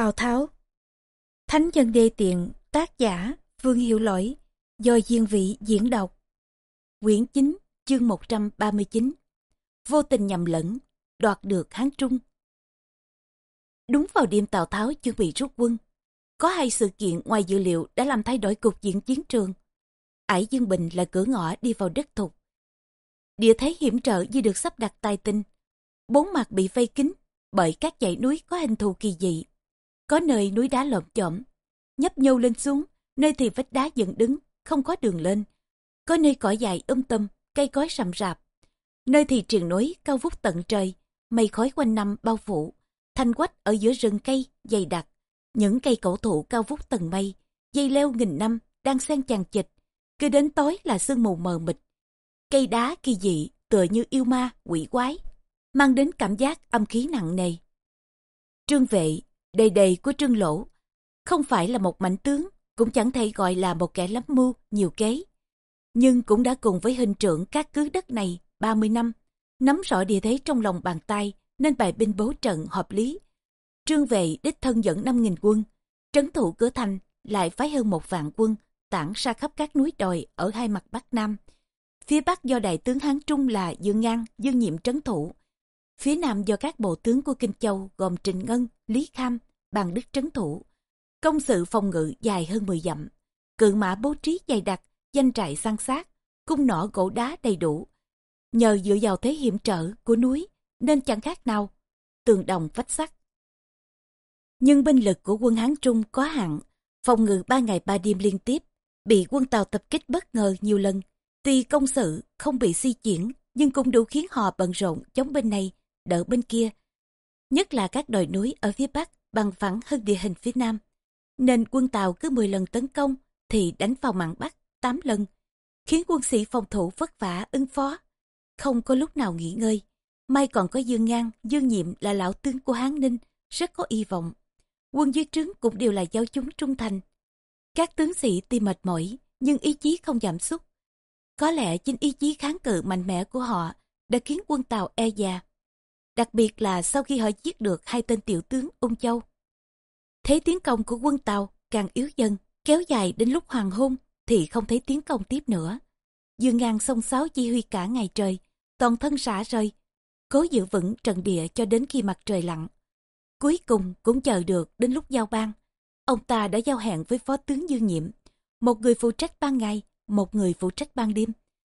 Tào Tháo Thánh nhân đê tiện, tác giả, Vương Hiệu Lỗi, do Diên Vị diễn đọc. Quyển 9, chương 139 Vô tình nhầm lẫn, đoạt được Hán Trung. Đúng vào đêm Tào Tháo chuẩn bị rút quân, có hai sự kiện ngoài dự liệu đã làm thay đổi cục diện chiến trường. Ải Dương Bình là cửa ngõ đi vào đất thục. Địa thế hiểm trở như được sắp đặt tài tinh. Bốn mặt bị vây kín bởi các dãy núi có hình thù kỳ dị. Có nơi núi đá lợm chỏm, nhấp nhô lên xuống, nơi thì vách đá dựng đứng, không có đường lên. Có nơi cỏ dài um tùm, cây cối rậm rạp. Nơi thì triền núi cao vút tận trời, mây khói quanh năm bao phủ, thanh quách ở giữa rừng cây dày đặc. Những cây cổ thụ cao vút tầng mây, dây leo nghìn năm đang xen chằng chịch, cứ đến tối là sương mù mờ mịt. Cây đá kỳ dị tựa như yêu ma, quỷ quái, mang đến cảm giác âm khí nặng nề. Trương vệ, đầy đầy của trương lỗ, không phải là một mạnh tướng, cũng chẳng thể gọi là một kẻ lắm mưu, nhiều kế. Nhưng cũng đã cùng với hình trưởng các cứ đất này 30 năm, nắm rõ địa thế trong lòng bàn tay nên bài binh bố trận hợp lý. Trương vệ đích thân dẫn 5.000 quân, trấn thủ cửa thành lại phái hơn một vạn quân tản ra khắp các núi đồi ở hai mặt Bắc Nam. Phía Bắc do đại tướng Hán Trung là Dương Ngang, Dương Nhiệm trấn thủ. Phía Nam do các bộ tướng của Kinh Châu gồm trịnh Ngân, Lý Kham, Bằng Đức trấn thủ. Công sự phòng ngự dài hơn 10 dặm. Cự mã bố trí dày đặc, danh trại san sát, cung nỏ gỗ đá đầy đủ. Nhờ dựa vào thế hiểm trở của núi nên chẳng khác nào tường đồng vách sắt. Nhưng binh lực của quân Hán Trung có hạn, phòng ngự ba ngày ba đêm liên tiếp, bị quân Tàu tập kích bất ngờ nhiều lần. Tuy công sự không bị suy chuyển, nhưng cũng đủ khiến họ bận rộn chống bên này, đỡ bên kia. Nhất là các đồi núi ở phía Bắc bằng phẳng hơn địa hình phía Nam. Nên quân Tàu cứ 10 lần tấn công thì đánh vào mạn Bắc 8 lần, khiến quân sĩ phòng thủ vất vả ứng phó. Không có lúc nào nghỉ ngơi. May còn có Dương Ngang, Dương Nhiệm là lão tướng của Hán Ninh, rất có hy vọng. Quân dưới trướng cũng đều là giáo chúng trung thành. Các tướng sĩ tuy mệt mỏi, nhưng ý chí không giảm sút. Có lẽ chính ý chí kháng cự mạnh mẽ của họ đã khiến quân Tàu e già. Đặc biệt là sau khi họ giết được hai tên tiểu tướng Ung Châu. Thế tiến công của quân Tàu càng yếu dần, kéo dài đến lúc hoàng hôn thì không thấy tiến công tiếp nữa. Dương ngang sông sáo chỉ huy cả ngày trời, toàn thân xả rơi, cố giữ vững trận địa cho đến khi mặt trời lặn. Cuối cùng cũng chờ được đến lúc giao ban. Ông ta đã giao hẹn với phó tướng Dương Nhiệm, một người phụ trách ban ngày, một người phụ trách ban đêm.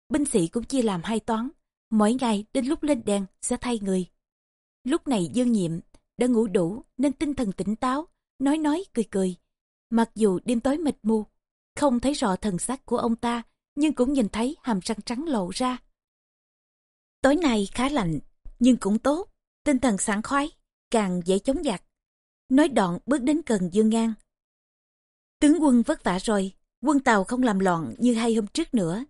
Binh sĩ cũng chia làm hai toán, mỗi ngày đến lúc lên đèn sẽ thay người. Lúc này Dương Nhiệm đã ngủ đủ nên tinh thần tỉnh táo, nói nói cười cười. Mặc dù đêm tối mịt mù, không thấy rõ thần sắc của ông ta, nhưng cũng nhìn thấy hàm răng trắng lộ ra. Tối nay khá lạnh, nhưng cũng tốt, tinh thần sảng khoái, càng dễ chống giặc. Nói đoạn bước đến gần Dương Ngang. Tướng quân vất vả rồi, quân Tàu không làm loạn như hai hôm trước nữa.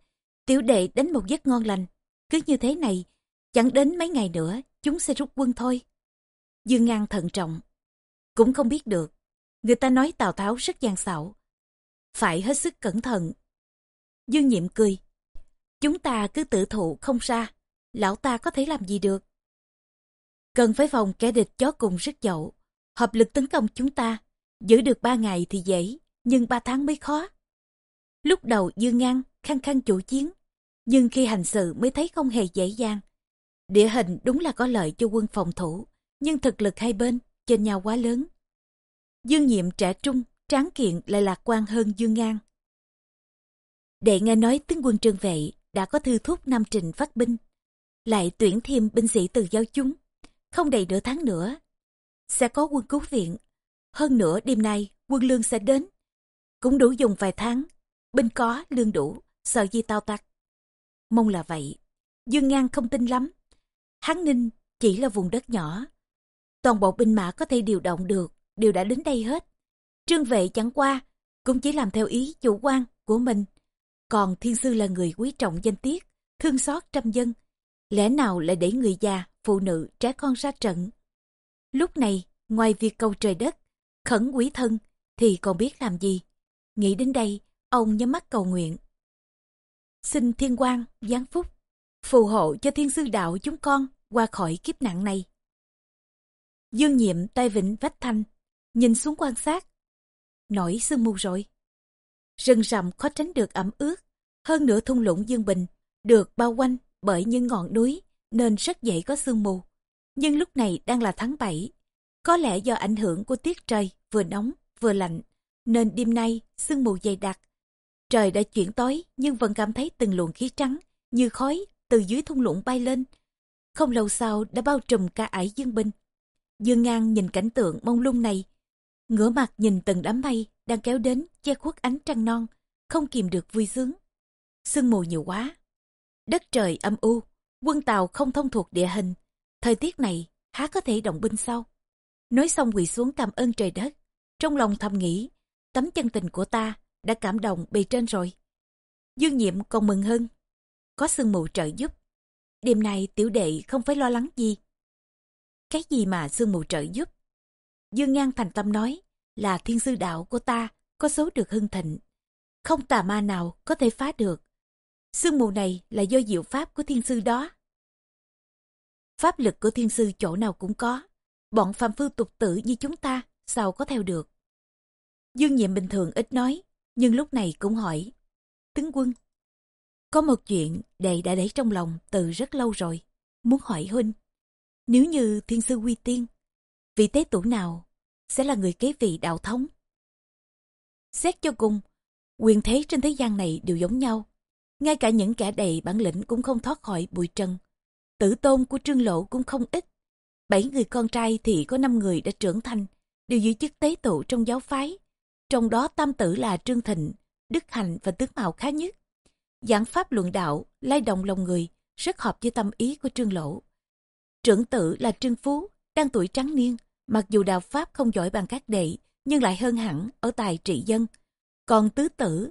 Tiểu đệ đánh một giấc ngon lành. Cứ như thế này, chẳng đến mấy ngày nữa, chúng sẽ rút quân thôi. Dương Ngang thận trọng. Cũng không biết được. Người ta nói Tào Tháo rất gian xảo. Phải hết sức cẩn thận. Dương Nhiệm cười. Chúng ta cứ tự thụ không xa. Lão ta có thể làm gì được. Cần phải phòng kẻ địch chó cùng rất dậu. Hợp lực tấn công chúng ta. Giữ được ba ngày thì dễ, nhưng ba tháng mới khó. Lúc đầu Dương Ngang khăng khăng chủ chiến, nhưng khi hành sự mới thấy không hề dễ dàng. Địa hình đúng là có lợi cho quân phòng thủ, nhưng thực lực hai bên trên nhau quá lớn. Dương Nhiệm trẻ trung, tráng kiện lại lạc quan hơn Dương Ngang. Đệ nghe nói tướng quân trương vệ đã có thư thúc Nam Trình phát binh, lại tuyển thêm binh sĩ từ giao chúng. Không đầy nửa tháng nữa, sẽ có quân cứu viện. Hơn nữa đêm nay quân lương sẽ đến. Cũng đủ dùng vài tháng, binh có, lương đủ, sợ gì tao tặc. Mong là vậy. Dương Ngang không tin lắm. Hán Ninh chỉ là vùng đất nhỏ. Toàn bộ binh mã có thể điều động được, đều đã đến đây hết. Trương vệ chẳng qua, cũng chỉ làm theo ý chủ quan của mình. Còn thiên sư là người quý trọng danh tiết, thương xót trăm dân. Lẽ nào lại để người già, phụ nữ, trẻ con ra trận? Lúc này, ngoài việc cầu trời đất, khẩn quý thân, thì còn biết làm gì? Nghĩ đến đây, ông nhắm mắt cầu nguyện. Xin thiên quang, giáng phúc, phù hộ cho thiên sư đạo chúng con qua khỏi kiếp nạn này. Dương nhiệm tay vịnh vách thanh, nhìn xuống quan sát. Nổi sương mù rồi. Rừng rậm khó tránh được ẩm ướt, hơn nữa thung lũng Dương Bình được bao quanh bởi những ngọn núi nên rất dễ có sương mù. Nhưng lúc này đang là tháng 7, có lẽ do ảnh hưởng của tiết trời vừa nóng vừa lạnh nên đêm nay sương mù dày đặc. Trời đã chuyển tối nhưng vẫn cảm thấy từng luồng khí trắng như khói từ dưới thung lũng bay lên. Không lâu sau đã bao trùm cả ải Dương binh. Dương Ngang nhìn cảnh tượng mông lung này, ngửa mặt nhìn từng đám mây đang kéo đến che khuất ánh trăng non, không kìm được vui sướng. Sương mù nhiều quá, đất trời âm u, quân tàu không thông thuộc địa hình, thời tiết này há có thể động binh sau. Nói xong quỳ xuống cảm ơn trời đất, trong lòng thầm nghĩ, tấm chân tình của ta đã cảm động bề trên rồi. Dương nhiệm còn mừng hơn, có sương mù trợ giúp. Đêm nay tiểu đệ không phải lo lắng gì. Cái gì mà sương mù trợ giúp? Dương Ngang thành tâm nói là thiên sư đạo của ta có số được hưng thịnh. Không tà ma nào có thể phá được. Sương mù này là do diệu pháp của thiên sư đó. Pháp lực của thiên sư chỗ nào cũng có. Bọn phàm phu tục tử như chúng ta sao có theo được. Dương nhiệm bình thường ít nói, nhưng lúc này cũng hỏi. Tướng quân, có một chuyện đệ đã để trong lòng từ rất lâu rồi, muốn hỏi huynh. Nếu như thiên sư quy tiên, vị tế tổ nào sẽ là người kế vị đạo thống? Xét cho cùng, quyền thế trên thế gian này đều giống nhau. Ngay cả những kẻ đầy bản lĩnh cũng không thoát khỏi bụi trần. Tử tôn của trương lộ cũng không ít. Bảy người con trai thì có năm người đã trưởng thành, đều giữ chức tế tụ trong giáo phái. Trong đó tam tử là Trương Thịnh, Đức Hạnh và Tướng Mạo khá nhất. Giảng pháp luận đạo, lay động lòng người, rất hợp với tâm ý của Trương Lỗ. Trưởng tử là Trương Phú, đang tuổi trắng niên, mặc dù đạo pháp không giỏi bằng các đệ, nhưng lại hơn hẳn ở tài trị dân. Còn tứ tử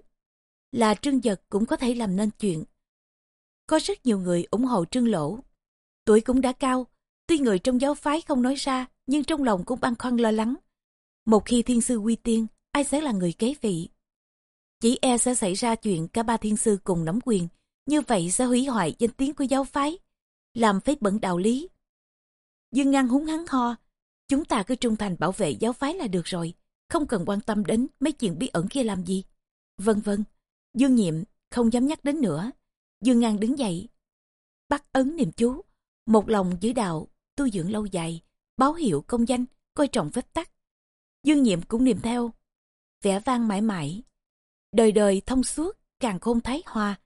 là Trương Giật cũng có thể làm nên chuyện. Có rất nhiều người ủng hộ Trương Lỗ. Tuổi cũng đã cao, tuy người trong giáo phái không nói ra, nhưng trong lòng cũng băn khoăn lo lắng. Một khi thiên sư quy tiên, ai sẽ là người kế vị? Chỉ e sẽ xảy ra chuyện cả ba thiên sư cùng nắm quyền, như vậy sẽ hủy hoại danh tiếng của giáo phái, làm phế bẩn đạo lý. Dương Ngăn húng hắn ho, chúng ta cứ trung thành bảo vệ giáo phái là được rồi, không cần quan tâm đến mấy chuyện bí ẩn kia làm gì. Vân vân, Dương Nhiệm không dám nhắc đến nữa. Dương Ngăn đứng dậy, bắt ấn niệm chú, một lòng giữ đạo, tu dưỡng lâu dài, báo hiệu công danh, coi trọng phép tắc. Dương Nhiệm cũng niệm theo, vẻ vang mãi mãi, đời đời thông suốt, càng khôn thái hòa,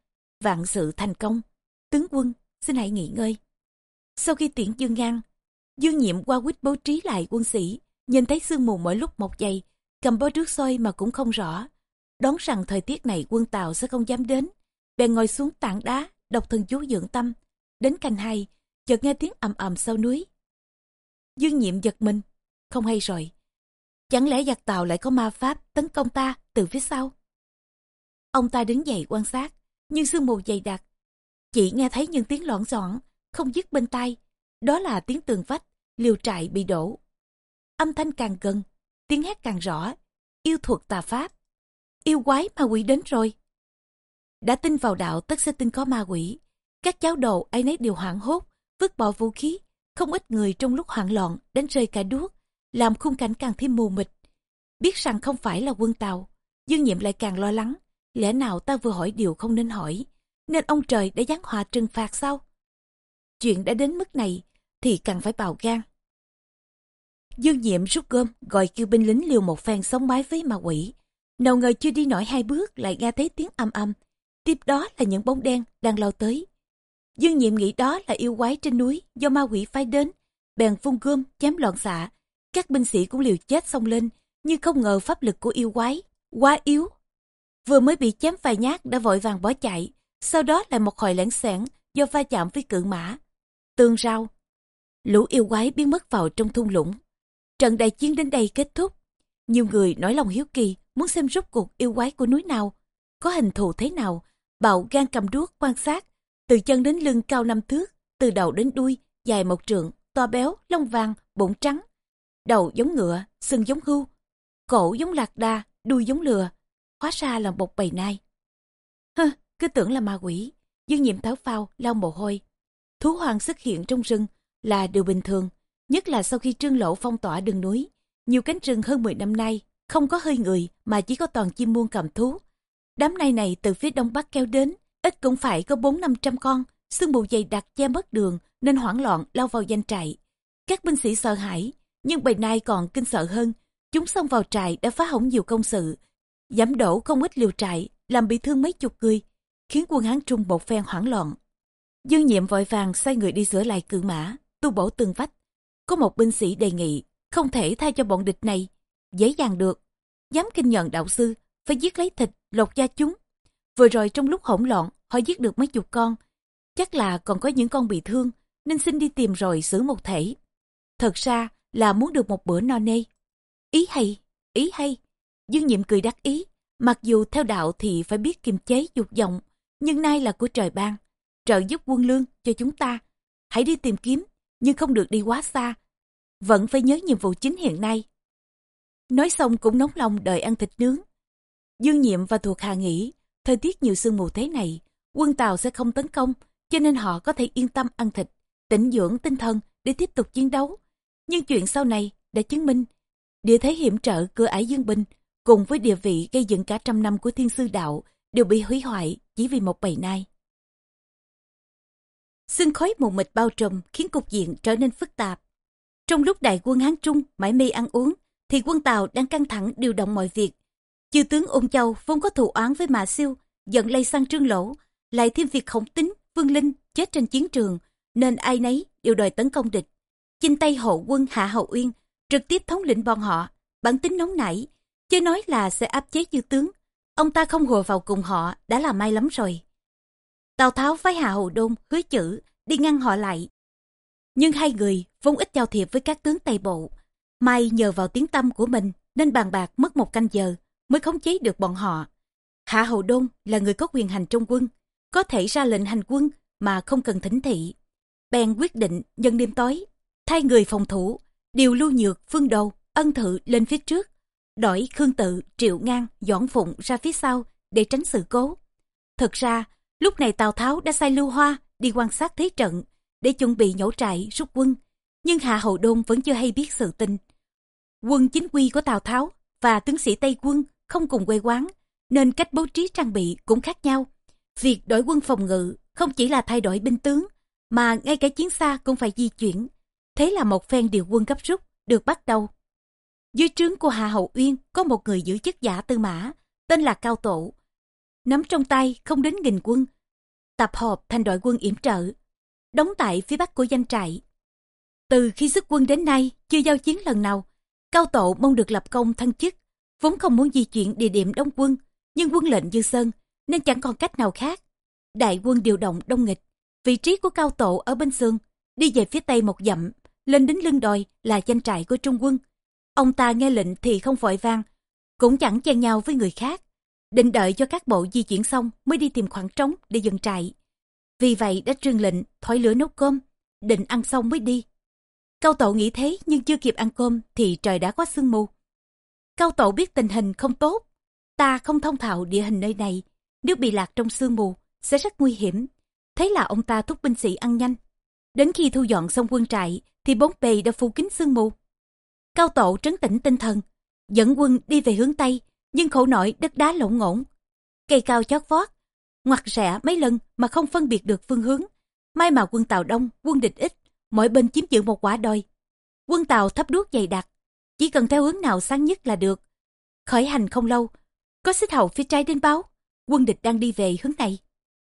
vạn sự thành công. Tướng quân, xin hãy nghỉ ngơi. Sau khi tiễn Dương Ngang, Dương Nhiệm qua quýt bố trí lại quân sĩ, nhìn thấy sương mù mỗi lúc một dày, cầm bó trước soi mà cũng không rõ. Đoán rằng thời tiết này quân Tàu sẽ không dám đến, bèn ngồi xuống tảng đá, đọc thần chú dưỡng tâm. Đến canh hai, chợt nghe tiếng ầm ầm sau núi. Dương Nhiệm giật mình, không hay rồi. Chẳng lẽ giặc Tàu lại có ma pháp tấn công ta từ phía sau? Ông ta đứng dậy quan sát, nhưng sương mù dày đặc. Chỉ nghe thấy những tiếng loạn xọn, không dứt bên tai. Đó là tiếng tường vách, liều trại bị đổ. Âm thanh càng gần, tiếng hét càng rõ. Yêu thuật tà pháp. Yêu quái ma quỷ đến rồi. Đã tin vào đạo tất sẽ tin có ma quỷ. Các cháu đồ ai nấy đều hoảng hốt, vứt bỏ vũ khí. Không ít người trong lúc hoảng loạn đánh rơi cả đuốc, làm khung cảnh càng thêm mù mịt. Biết rằng không phải là quân tàu, Dương Nhiệm lại càng lo lắng Lẽ nào ta vừa hỏi điều không nên hỏi, nên ông trời đã giáng hòa trừng phạt sao? Chuyện đã đến mức này thì cần phải bào gan. Dương Nhiệm rút gom gọi kêu binh lính liều một phen sống mái với ma quỷ. Nào ngờ chưa đi nổi hai bước lại nghe thấy tiếng âm âm. Tiếp đó là những bóng đen đang lao tới. Dương Nhiệm nghĩ đó là yêu quái trên núi do ma quỷ phái đến. Bèn phun gươm chém loạn xạ. Các binh sĩ cũng liều chết xông lên nhưng không ngờ pháp lực của yêu quái quá yếu vừa mới bị chém vài nhát đã vội vàng bỏ chạy, sau đó lại một hồi lẻn xẻn do va chạm với cự mã. Tương rau, lũ yêu quái biến mất vào trong thung lũng. Trận đại chiến đến đây kết thúc. Nhiều người nói lòng hiếu kỳ muốn xem rốt cuộc yêu quái của núi nào, có hình thù thế nào, bạo gan cầm đuốc quan sát, từ chân đến lưng cao năm thước, từ đầu đến đuôi, dài một trượng, to béo, lông vàng, bụng trắng. Đầu giống ngựa, sừng giống hưu, cổ giống lạc đa, đuôi giống lừa, hóa ra là một bầy nai. Hơ, cứ tưởng là ma quỷ, dương nhiệm tháo phao, lau mồ hôi. Thú hoàng xuất hiện trong rừng là điều bình thường, nhất là sau khi trương lộ phong tỏa đường núi. nhiều cánh rừng hơn 10 năm nay, không có hơi người mà chỉ có toàn chim muôn cầm thú. Đám nai này từ phía đông bắc kéo đến, ít cũng phải có bốn năm trăm con, sương mù dày đặc che mất đường nên hoảng loạn lao vào danh trại. Các binh sĩ sợ hãi, nhưng bầy nai còn kinh sợ hơn. Chúng xông vào trại đã phá hỏng nhiều công sự, giảm đổ không ít liều trại, làm bị thương mấy chục người, khiến quân Hán Trung một phen hoảng loạn. Dương nhiệm vội vàng sai người đi sửa lại cự mã, tu bổ từng vách. Có một binh sĩ đề nghị, không thể thay cho bọn địch này, dễ dàng được. Dám kinh nhận đạo sư, phải giết lấy thịt, lột da chúng. Vừa rồi trong lúc hỗn loạn, họ giết được mấy chục con. Chắc là còn có những con bị thương, nên xin đi tìm rồi xử một thể. Thật ra là muốn được một bữa no nê. Ý hay, ý hay. Dương nhiệm cười đắc ý, mặc dù theo đạo thì phải biết kiềm chế dục vọng, nhưng nay là của trời ban, trợ giúp quân lương cho chúng ta. Hãy đi tìm kiếm, nhưng không được đi quá xa. Vẫn phải nhớ nhiệm vụ chính hiện nay. Nói xong cũng nóng lòng đợi ăn thịt nướng. Dương nhiệm và thuộc hạ nghĩ, thời tiết nhiều sương mù thế này, quân Tàu sẽ không tấn công, cho nên họ có thể yên tâm ăn thịt, tĩnh dưỡng tinh thần để tiếp tục chiến đấu. Nhưng chuyện sau này đã chứng minh, địa thế hiểm trở cửa ải Dương Bình cùng với địa vị gây dựng cả trăm năm của thiên sư đạo đều bị hủy hoại chỉ vì một bầy nai. Sương khói mù mịt bao trùm khiến cục diện trở nên phức tạp. Trong lúc đại quân Hán Trung mãi mê ăn uống, thì quân Tàu đang căng thẳng điều động mọi việc. Chư tướng Ôn Châu vốn có thù oán với Mã Siêu, giận lây sang trương lỗ, lại thêm việc khổng tính, vương linh chết trên chiến trường, nên ai nấy đều đòi tấn công địch. Chinh tay hộ quân Hạ Hậu Uyên, trực tiếp thống lĩnh bọn họ, bản tính nóng nảy, chứ nói là sẽ áp chế dư tướng. Ông ta không hùa vào cùng họ đã là may lắm rồi. Tào Tháo phái Hạ hầu Đôn hứa chữ đi ngăn họ lại. Nhưng hai người vốn ít giao thiệp với các tướng Tây Bộ. May nhờ vào tiếng tâm của mình nên bàn bạc mất một canh giờ mới khống chế được bọn họ. Hạ hầu Đôn là người có quyền hành trong quân, có thể ra lệnh hành quân mà không cần thỉnh thị. Bèn quyết định nhân đêm tối, thay người phòng thủ, điều lưu nhược, phương đầu, ân thự lên phía trước, đổi Khương Tự, Triệu Ngang, Doãn Phụng ra phía sau để tránh sự cố. Thật ra, lúc này Tào Tháo đã sai Lưu Hoa đi quan sát thế trận để chuẩn bị nhổ trại rút quân, nhưng Hạ Hậu Đôn vẫn chưa hay biết sự tình. Quân chính quy của Tào Tháo và tướng sĩ Tây quân không cùng quê quán, nên cách bố trí trang bị cũng khác nhau. Việc đổi quân phòng ngự không chỉ là thay đổi binh tướng, mà ngay cả chiến xa cũng phải di chuyển. Thế là một phen điều quân gấp rút được bắt đầu. Dưới trướng của Hạ Hậu Uyên có một người giữ chức giả tư mã, tên là Cao Tổ. Nắm trong tay không đến nghìn quân, tập hợp thành đội quân yểm trợ, đóng tại phía bắc của danh trại. Từ khi xuất quân đến nay, chưa giao chiến lần nào, Cao Tổ mong được lập công thăng chức, vốn không muốn di chuyển địa điểm đóng quân, nhưng quân lệnh dư sơn, nên chẳng còn cách nào khác. Đại quân điều động đông nghịch, vị trí của Cao Tổ ở bên sương, đi về phía tây một dặm, lên đến lưng đồi là danh trại của Trung quân. Ông ta nghe lệnh thì không vội vang, cũng chẳng chen nhau với người khác, định đợi cho các bộ di chuyển xong mới đi tìm khoảng trống để dừng trại. Vì vậy đã trương lệnh thổi lửa nấu cơm, định ăn xong mới đi. Cao Tổ nghĩ thế nhưng chưa kịp ăn cơm thì trời đã có sương mù. Cao Tổ biết tình hình không tốt, ta không thông thạo địa hình nơi này, nếu bị lạc trong sương mù sẽ rất nguy hiểm. Thế là ông ta thúc binh sĩ ăn nhanh. Đến khi thu dọn xong quân trại thì bốn bề đã phủ kín sương mù. Cao Tổ trấn tĩnh tinh thần, dẫn quân đi về hướng Tây, nhưng khổ nổi đất đá lộn ngổn, Cây cao chót vót, ngoặt rẽ mấy lần mà không phân biệt được phương hướng. May mà quân Tàu đông, quân địch ít, mỗi bên chiếm giữ một quả đồi. Quân Tàu thấp đuốc dày đặc, chỉ cần theo hướng nào sáng nhất là được. Khởi hành không lâu, có xích hậu phía trái đến báo, quân địch đang đi về hướng này.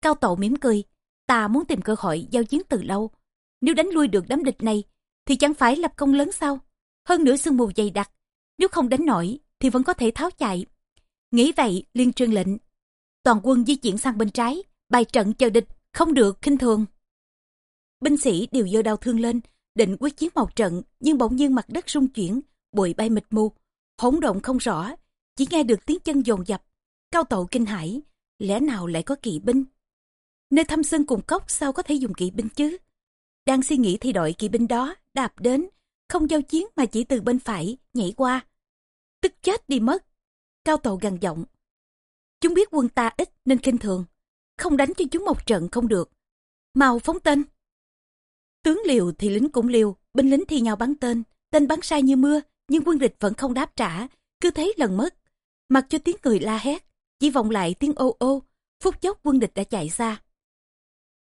Cao Tổ mỉm cười, ta muốn tìm cơ hội giao chiến từ lâu. Nếu đánh lui được đám địch này, thì chẳng phải lập công lớn sao? Hơn nữa sương mù dày đặc, nếu không đánh nổi thì vẫn có thể tháo chạy. Nghĩ vậy, liên trương lệnh. Toàn quân di chuyển sang bên trái, bài trận chờ địch, không được khinh thường. Binh sĩ đều giơ đau thương lên, định quyết chiến một trận, nhưng bỗng nhiên mặt đất rung chuyển, bụi bay mịt mù, hỗn động không rõ, chỉ nghe được tiếng chân dồn dập. Cao tổ kinh hãi, lẽ nào lại có kỵ binh? Nơi thăm sơn cùng cốc sao có thể dùng kỵ binh chứ? Đang suy nghĩ thì đội kỵ binh đó đạp đến, không giao chiến mà chỉ từ bên phải nhảy qua. Tức chết đi mất. Cao tàu gằn giọng. Chúng biết quân ta ít nên kinh thường, không đánh cho chúng một trận không được. Mau phóng tên. Tướng liều thì lính cũng liều, binh lính thi nhau bắn tên, tên bắn sai như mưa, nhưng quân địch vẫn không đáp trả, cứ thế lần mất. Mặc cho tiếng người la hét, chỉ vọng lại tiếng ô ô, phút chốc quân địch đã chạy xa.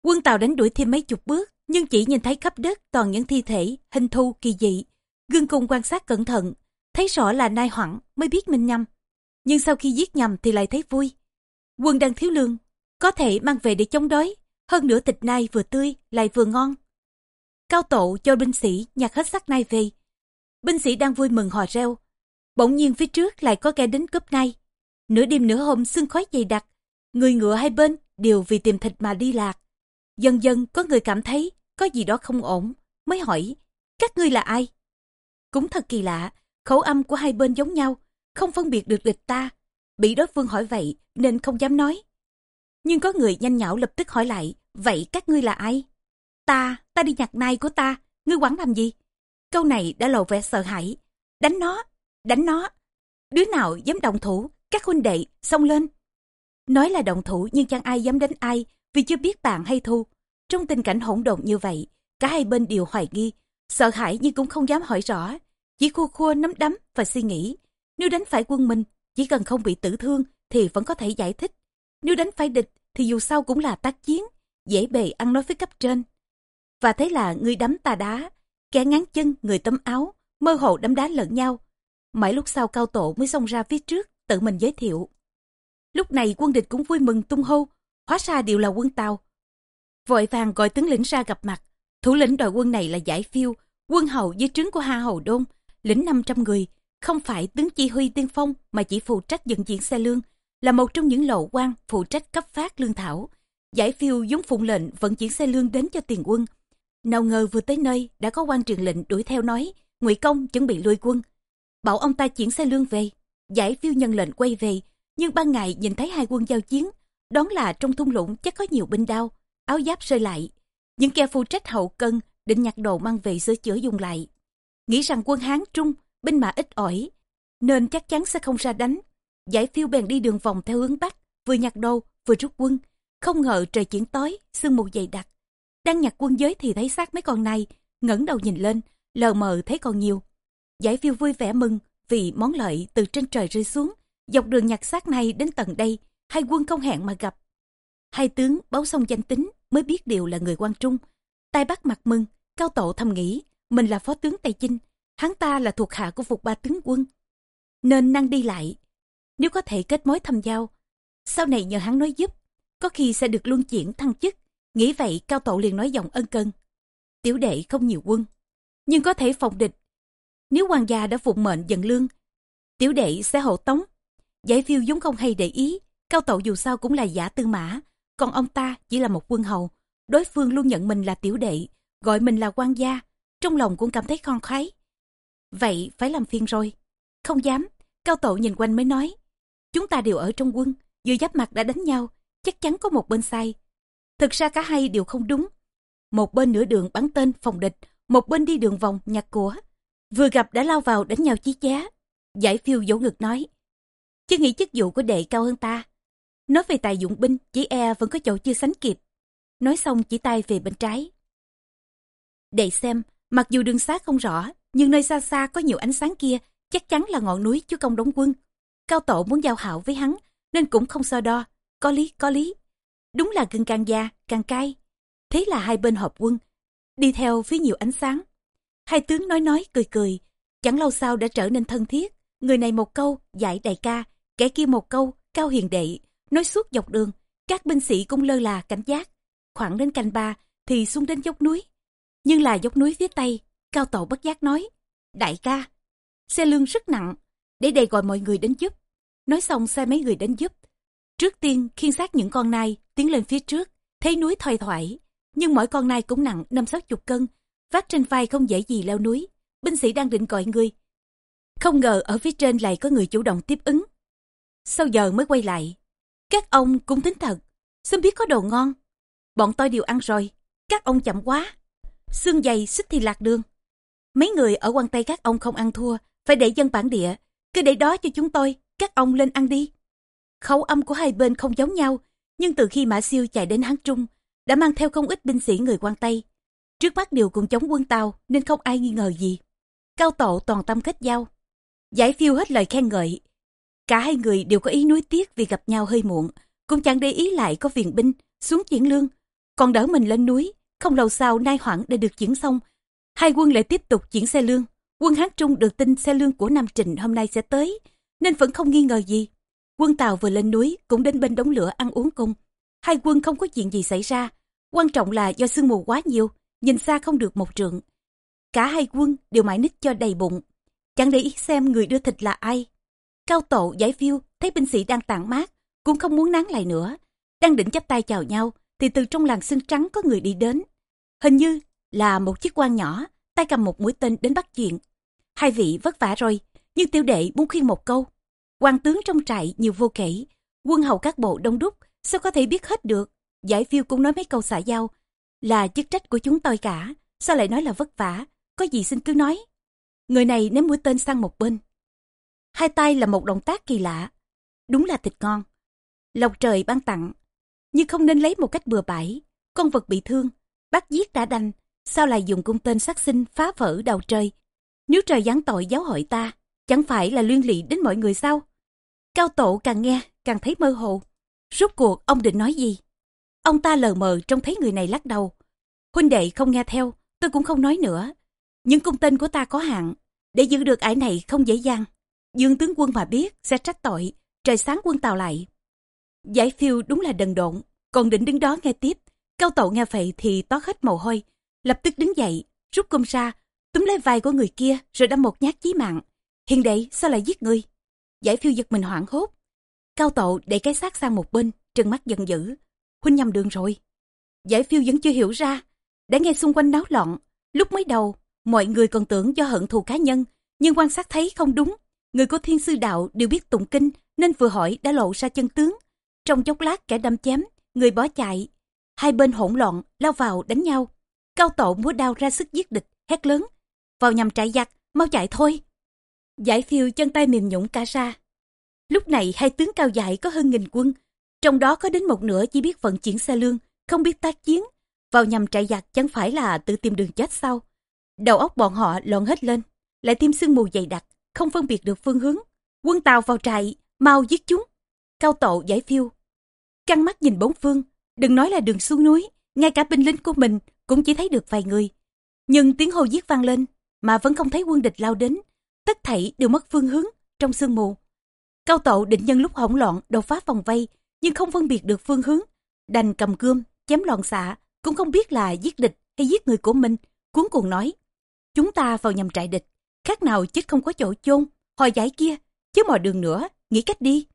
Quân Tàu đánh đuổi thêm mấy chục bước, nhưng chỉ nhìn thấy khắp đất toàn những thi thể, hình thu kỳ dị. Gương cung quan sát cẩn thận, thấy rõ là nai hoẳng mới biết mình nhầm. Nhưng sau khi giết nhầm thì lại thấy vui. Quân đang thiếu lương, có thể mang về để chống đói, hơn nữa thịt nai vừa tươi lại vừa ngon. Cao tổ cho binh sĩ nhặt hết xác nai về. Binh sĩ đang vui mừng hò reo. Bỗng nhiên phía trước lại có kẻ đến cướp nai. Nửa đêm nửa hôm sương khói dày đặc, người ngựa hai bên đều vì tìm thịt mà đi lạc. Dần dần có người cảm thấy có gì đó không ổn, mới hỏi, các ngươi là ai? Cũng thật kỳ lạ, khẩu âm của hai bên giống nhau, không phân biệt được địch ta. Bị đối phương hỏi vậy nên không dám nói. Nhưng có người nhanh nhảo lập tức hỏi lại, vậy các ngươi là ai? Ta, ta đi nhặt nai của ta, ngươi quản làm gì? Câu này đã lộ vẻ sợ hãi. Đánh nó, đánh nó. Đứa nào dám động thủ, các huynh đệ, xông lên. Nói là động thủ nhưng chẳng ai dám đánh ai vì chưa biết bạn hay thu. Trong tình cảnh hỗn độn như vậy, cả hai bên đều hoài nghi, sợ hãi nhưng cũng không dám hỏi rõ. Chỉ khua khua nắm đấm và suy nghĩ. Nếu đánh phải quân mình, chỉ cần không bị tử thương thì vẫn có thể giải thích. Nếu đánh phải địch thì dù sao cũng là tác chiến, dễ bề ăn nói với cấp trên. Và thế là người đấm tà đá, kẻ ngán chân, người tấm áo, mơ hồ đấm đá lẫn nhau. Mãi lúc sau cao tổ mới xông ra phía trước, tự mình giới thiệu. Lúc này quân địch cũng vui mừng tung hô, hóa ra đều là quân Tàu. Vội vàng gọi tướng lĩnh ra gặp mặt, thủ lĩnh đội quân này là Giải Phiêu, quân hầu dưới trướng của Ha Hầu Đôn, lĩnh 500 người, không phải tướng chỉ huy tiên phong mà chỉ phụ trách dẫn diện xe lương, là một trong những lộ quan phụ trách cấp phát lương thảo. Giải Phiêu giống phụng lệnh vận chuyển xe lương đến cho tiền quân. Nào ngờ vừa tới nơi đã có quan truyền lệnh đuổi theo nói, ngụy công chuẩn bị lui quân. Bảo ông ta chuyển xe lương về. Giải Phiêu nhân lệnh quay về, nhưng ban ngày nhìn thấy hai quân giao chiến, đoán là trong thung lũng chắc có nhiều binh đao, áo giáp rơi lại. Những kẻ phụ trách hậu cân định nhặt đồ mang về sửa chữa dùng lại. Nghĩ rằng quân Hán Trung, binh mã ít ỏi, nên chắc chắn sẽ không ra đánh. Giải phiêu bèn đi đường vòng theo hướng Bắc, vừa nhặt đồ, vừa rút quân. Không ngờ trời chuyển tối, sương mù dày đặc. Đang nhặt quân giới thì thấy xác mấy con này, ngẩng đầu nhìn lên, lờ mờ thấy còn nhiều. Giải phiêu vui vẻ mừng vì món lợi từ trên trời rơi xuống. Dọc đường nhặt xác này đến tận đây, hai quân không hẹn mà gặp. Hai tướng báo xong danh tính mới biết đều là người quan trung. tay bắt mặt mừng, cao tổ thầm nghĩ, mình là phó tướng Tây Chinh, hắn ta là thuộc hạ của phục ba tướng quân. Nên năng đi lại, nếu có thể kết mối thăm giao. Sau này nhờ hắn nói giúp, có khi sẽ được luân chuyển thăng chức. Nghĩ vậy cao tổ liền nói giọng ân cần. Tiểu đệ không nhiều quân, nhưng có thể phòng địch. Nếu hoàng gia đã phụng mệnh dần lương, tiểu đệ sẽ hộ tống. Giải phiêu vốn không hay để ý, cao Tậu dù sao cũng là giả tư mã, còn ông ta chỉ là một quân hầu. Đối phương luôn nhận mình là tiểu đệ, gọi mình là quan gia, trong lòng cũng cảm thấy khon khoái. Vậy phải làm phiền rồi. Không dám, cao Tậu nhìn quanh mới nói. Chúng ta đều ở trong quân, vừa giáp mặt đã đánh nhau, chắc chắn có một bên sai. Thực ra cả hai đều không đúng. Một bên nửa đường bắn tên phòng địch, một bên đi đường vòng nhặt của. Vừa gặp đã lao vào đánh nhau chí chá. Giải phiêu dỗ ngực nói. Chứ nghĩ chức vụ của đệ cao hơn ta. Nói về tài dụng binh, chỉ e vẫn có chỗ chưa sánh kịp. Nói xong chỉ tay về bên trái. để xem, mặc dù đường xá không rõ, nhưng nơi xa xa có nhiều ánh sáng kia, chắc chắn là ngọn núi chúa công đóng quân. Cao tổ muốn giao hảo với hắn, nên cũng không so đo. Có lý, có lý. Đúng là gừng càng già, càng cay. Thế là hai bên hợp quân, đi theo phía nhiều ánh sáng. Hai tướng nói nói, cười cười. Chẳng lâu sau đã trở nên thân thiết. Người này một câu, giải đại ca, kẻ kia một câu, cao hiền đệ. Nói suốt dọc đường, các binh sĩ cũng lơ là cảnh giác. Khoảng đến canh ba thì xuống đến dốc núi. Nhưng là dốc núi phía tây, cao tàu bất giác nói. Đại ca, xe lương rất nặng, để đầy gọi mọi người đến giúp. Nói xong sai mấy người đến giúp. Trước tiên khiên xác những con nai tiến lên phía trước, thấy núi thoai thoải. Nhưng mỗi con nai cũng nặng năm sáu chục cân, vác trên vai không dễ gì leo núi. Binh sĩ đang định gọi người. Không ngờ ở phía trên lại có người chủ động tiếp ứng. Sau giờ mới quay lại. Các ông cũng tính thật, xin biết có đồ ngon. Bọn tôi đều ăn rồi, các ông chậm quá. Xương dày xích thì lạc đường. Mấy người ở quan Tây các ông không ăn thua, phải để dân bản địa. Cứ để đó cho chúng tôi, các ông lên ăn đi. Khẩu âm của hai bên không giống nhau, nhưng từ khi Mã Siêu chạy đến Hán Trung, đã mang theo không ít binh sĩ người quan Tây. Trước mắt đều cùng chống quân Tàu nên không ai nghi ngờ gì. Cao Tổ toàn tâm kết giao, Giải phiêu hết lời khen ngợi. Cả hai người đều có ý nuối tiếc vì gặp nhau hơi muộn, cũng chẳng để ý lại có viện binh xuống chuyển lương, còn đỡ mình lên núi. Không lâu sau nai hoãn đã được chuyển xong, hai quân lại tiếp tục chuyển xe lương. Quân Hán Trung được tin xe lương của Nam Trịnh hôm nay sẽ tới, nên vẫn không nghi ngờ gì. Quân Tàu vừa lên núi cũng đến bên đống lửa ăn uống cùng. Hai quân không có chuyện gì xảy ra, quan trọng là do sương mù quá nhiều, nhìn xa không được một trượng. Cả hai quân đều mãi nít cho đầy bụng, chẳng để ý xem người đưa thịt là ai. Cao tổ giải phiêu thấy binh sĩ đang tản mát, cũng không muốn nán lại nữa. Đang định chắp tay chào nhau, thì từ trong làng xương trắng có người đi đến. Hình như là một chiếc quan nhỏ, tay cầm một mũi tên đến bắt chuyện. Hai vị vất vả rồi, nhưng tiêu đệ muốn khuyên một câu. quan tướng trong trại nhiều vô kể, quân hầu các bộ đông đúc, sao có thể biết hết được. Giải phiêu cũng nói mấy câu xả giao, là chức trách của chúng tôi cả, sao lại nói là vất vả, có gì xin cứ nói. Người này ném mũi tên sang một bên. Hai tay là một động tác kỳ lạ, đúng là thịt ngon. Lộc trời ban tặng, nhưng không nên lấy một cách bừa bãi. Con vật bị thương, bắt giết đã đành, sao lại dùng cung tên sát sinh phá vỡ đầu trời. Nếu trời giáng tội giáo hội ta, chẳng phải là liên lụy đến mọi người sao? Cao tổ càng nghe, càng thấy mơ hồ. Rốt cuộc ông định nói gì? Ông ta lờ mờ trông thấy người này lắc đầu. Huynh đệ không nghe theo, tôi cũng không nói nữa. Những cung tên của ta có hạn, để giữ được ải này không dễ dàng. Dương tướng quân mà biết sẽ trách tội, trời sáng quân tàu lại. Giải phiêu đúng là đần độn, còn định đứng đó nghe tiếp. Cao tậu nghe vậy thì tó hết mồ hôi, lập tức đứng dậy, rút cung ra, túm lấy vai của người kia rồi đâm một nhát chí mạng. Hiền đệ sao lại giết người? Giải phiêu giật mình hoảng hốt. Cao tậu để cái xác sang một bên, trừng mắt giận dữ. Huynh nhầm đường rồi. Giải phiêu vẫn chưa hiểu ra. Đã nghe xung quanh náo loạn. Lúc mới đầu, mọi người còn tưởng do hận thù cá nhân. Nhưng quan sát thấy không đúng. Người của thiên sư đạo đều biết tụng kinh nên vừa hỏi đã lộ ra chân tướng. Trong chốc lát kẻ đâm chém, người bỏ chạy. Hai bên hỗn loạn, lao vào đánh nhau. Cao tổ múa đao ra sức giết địch, hét lớn. Vào nhằm trại giặc, mau chạy thôi. Giải phiêu chân tay mềm nhũng cả ra. Lúc này hai tướng cao dài có hơn nghìn quân, trong đó có đến một nửa chỉ biết vận chuyển xe lương, không biết tác chiến. Vào nhằm trại giặc chẳng phải là tự tìm đường chết sao. Đầu óc bọn họ loạn hết lên, lại tiêm sương mù dày đặc, không phân biệt được phương hướng. Quân Tàu vào trại, mau giết chúng. Cao tổ giải phiêu. Căng mắt nhìn bốn phương, đừng nói là đường xuống núi, ngay cả binh lính của mình cũng chỉ thấy được vài người. Nhưng tiếng hô giết vang lên, mà vẫn không thấy quân địch lao đến. Tất thảy đều mất phương hướng, trong sương mù. Cao tổ định nhân lúc hỗn loạn đột phá vòng vây, nhưng không phân biệt được phương hướng. Đành cầm cương, chém loạn xạ, cũng không biết là giết địch hay giết người của mình. Cuốn cuồng nói, chúng ta vào nhầm trại địch, khác nào chết không có chỗ chôn, hồi giải kia, chứ mò đường nữa, nghĩ cách đi.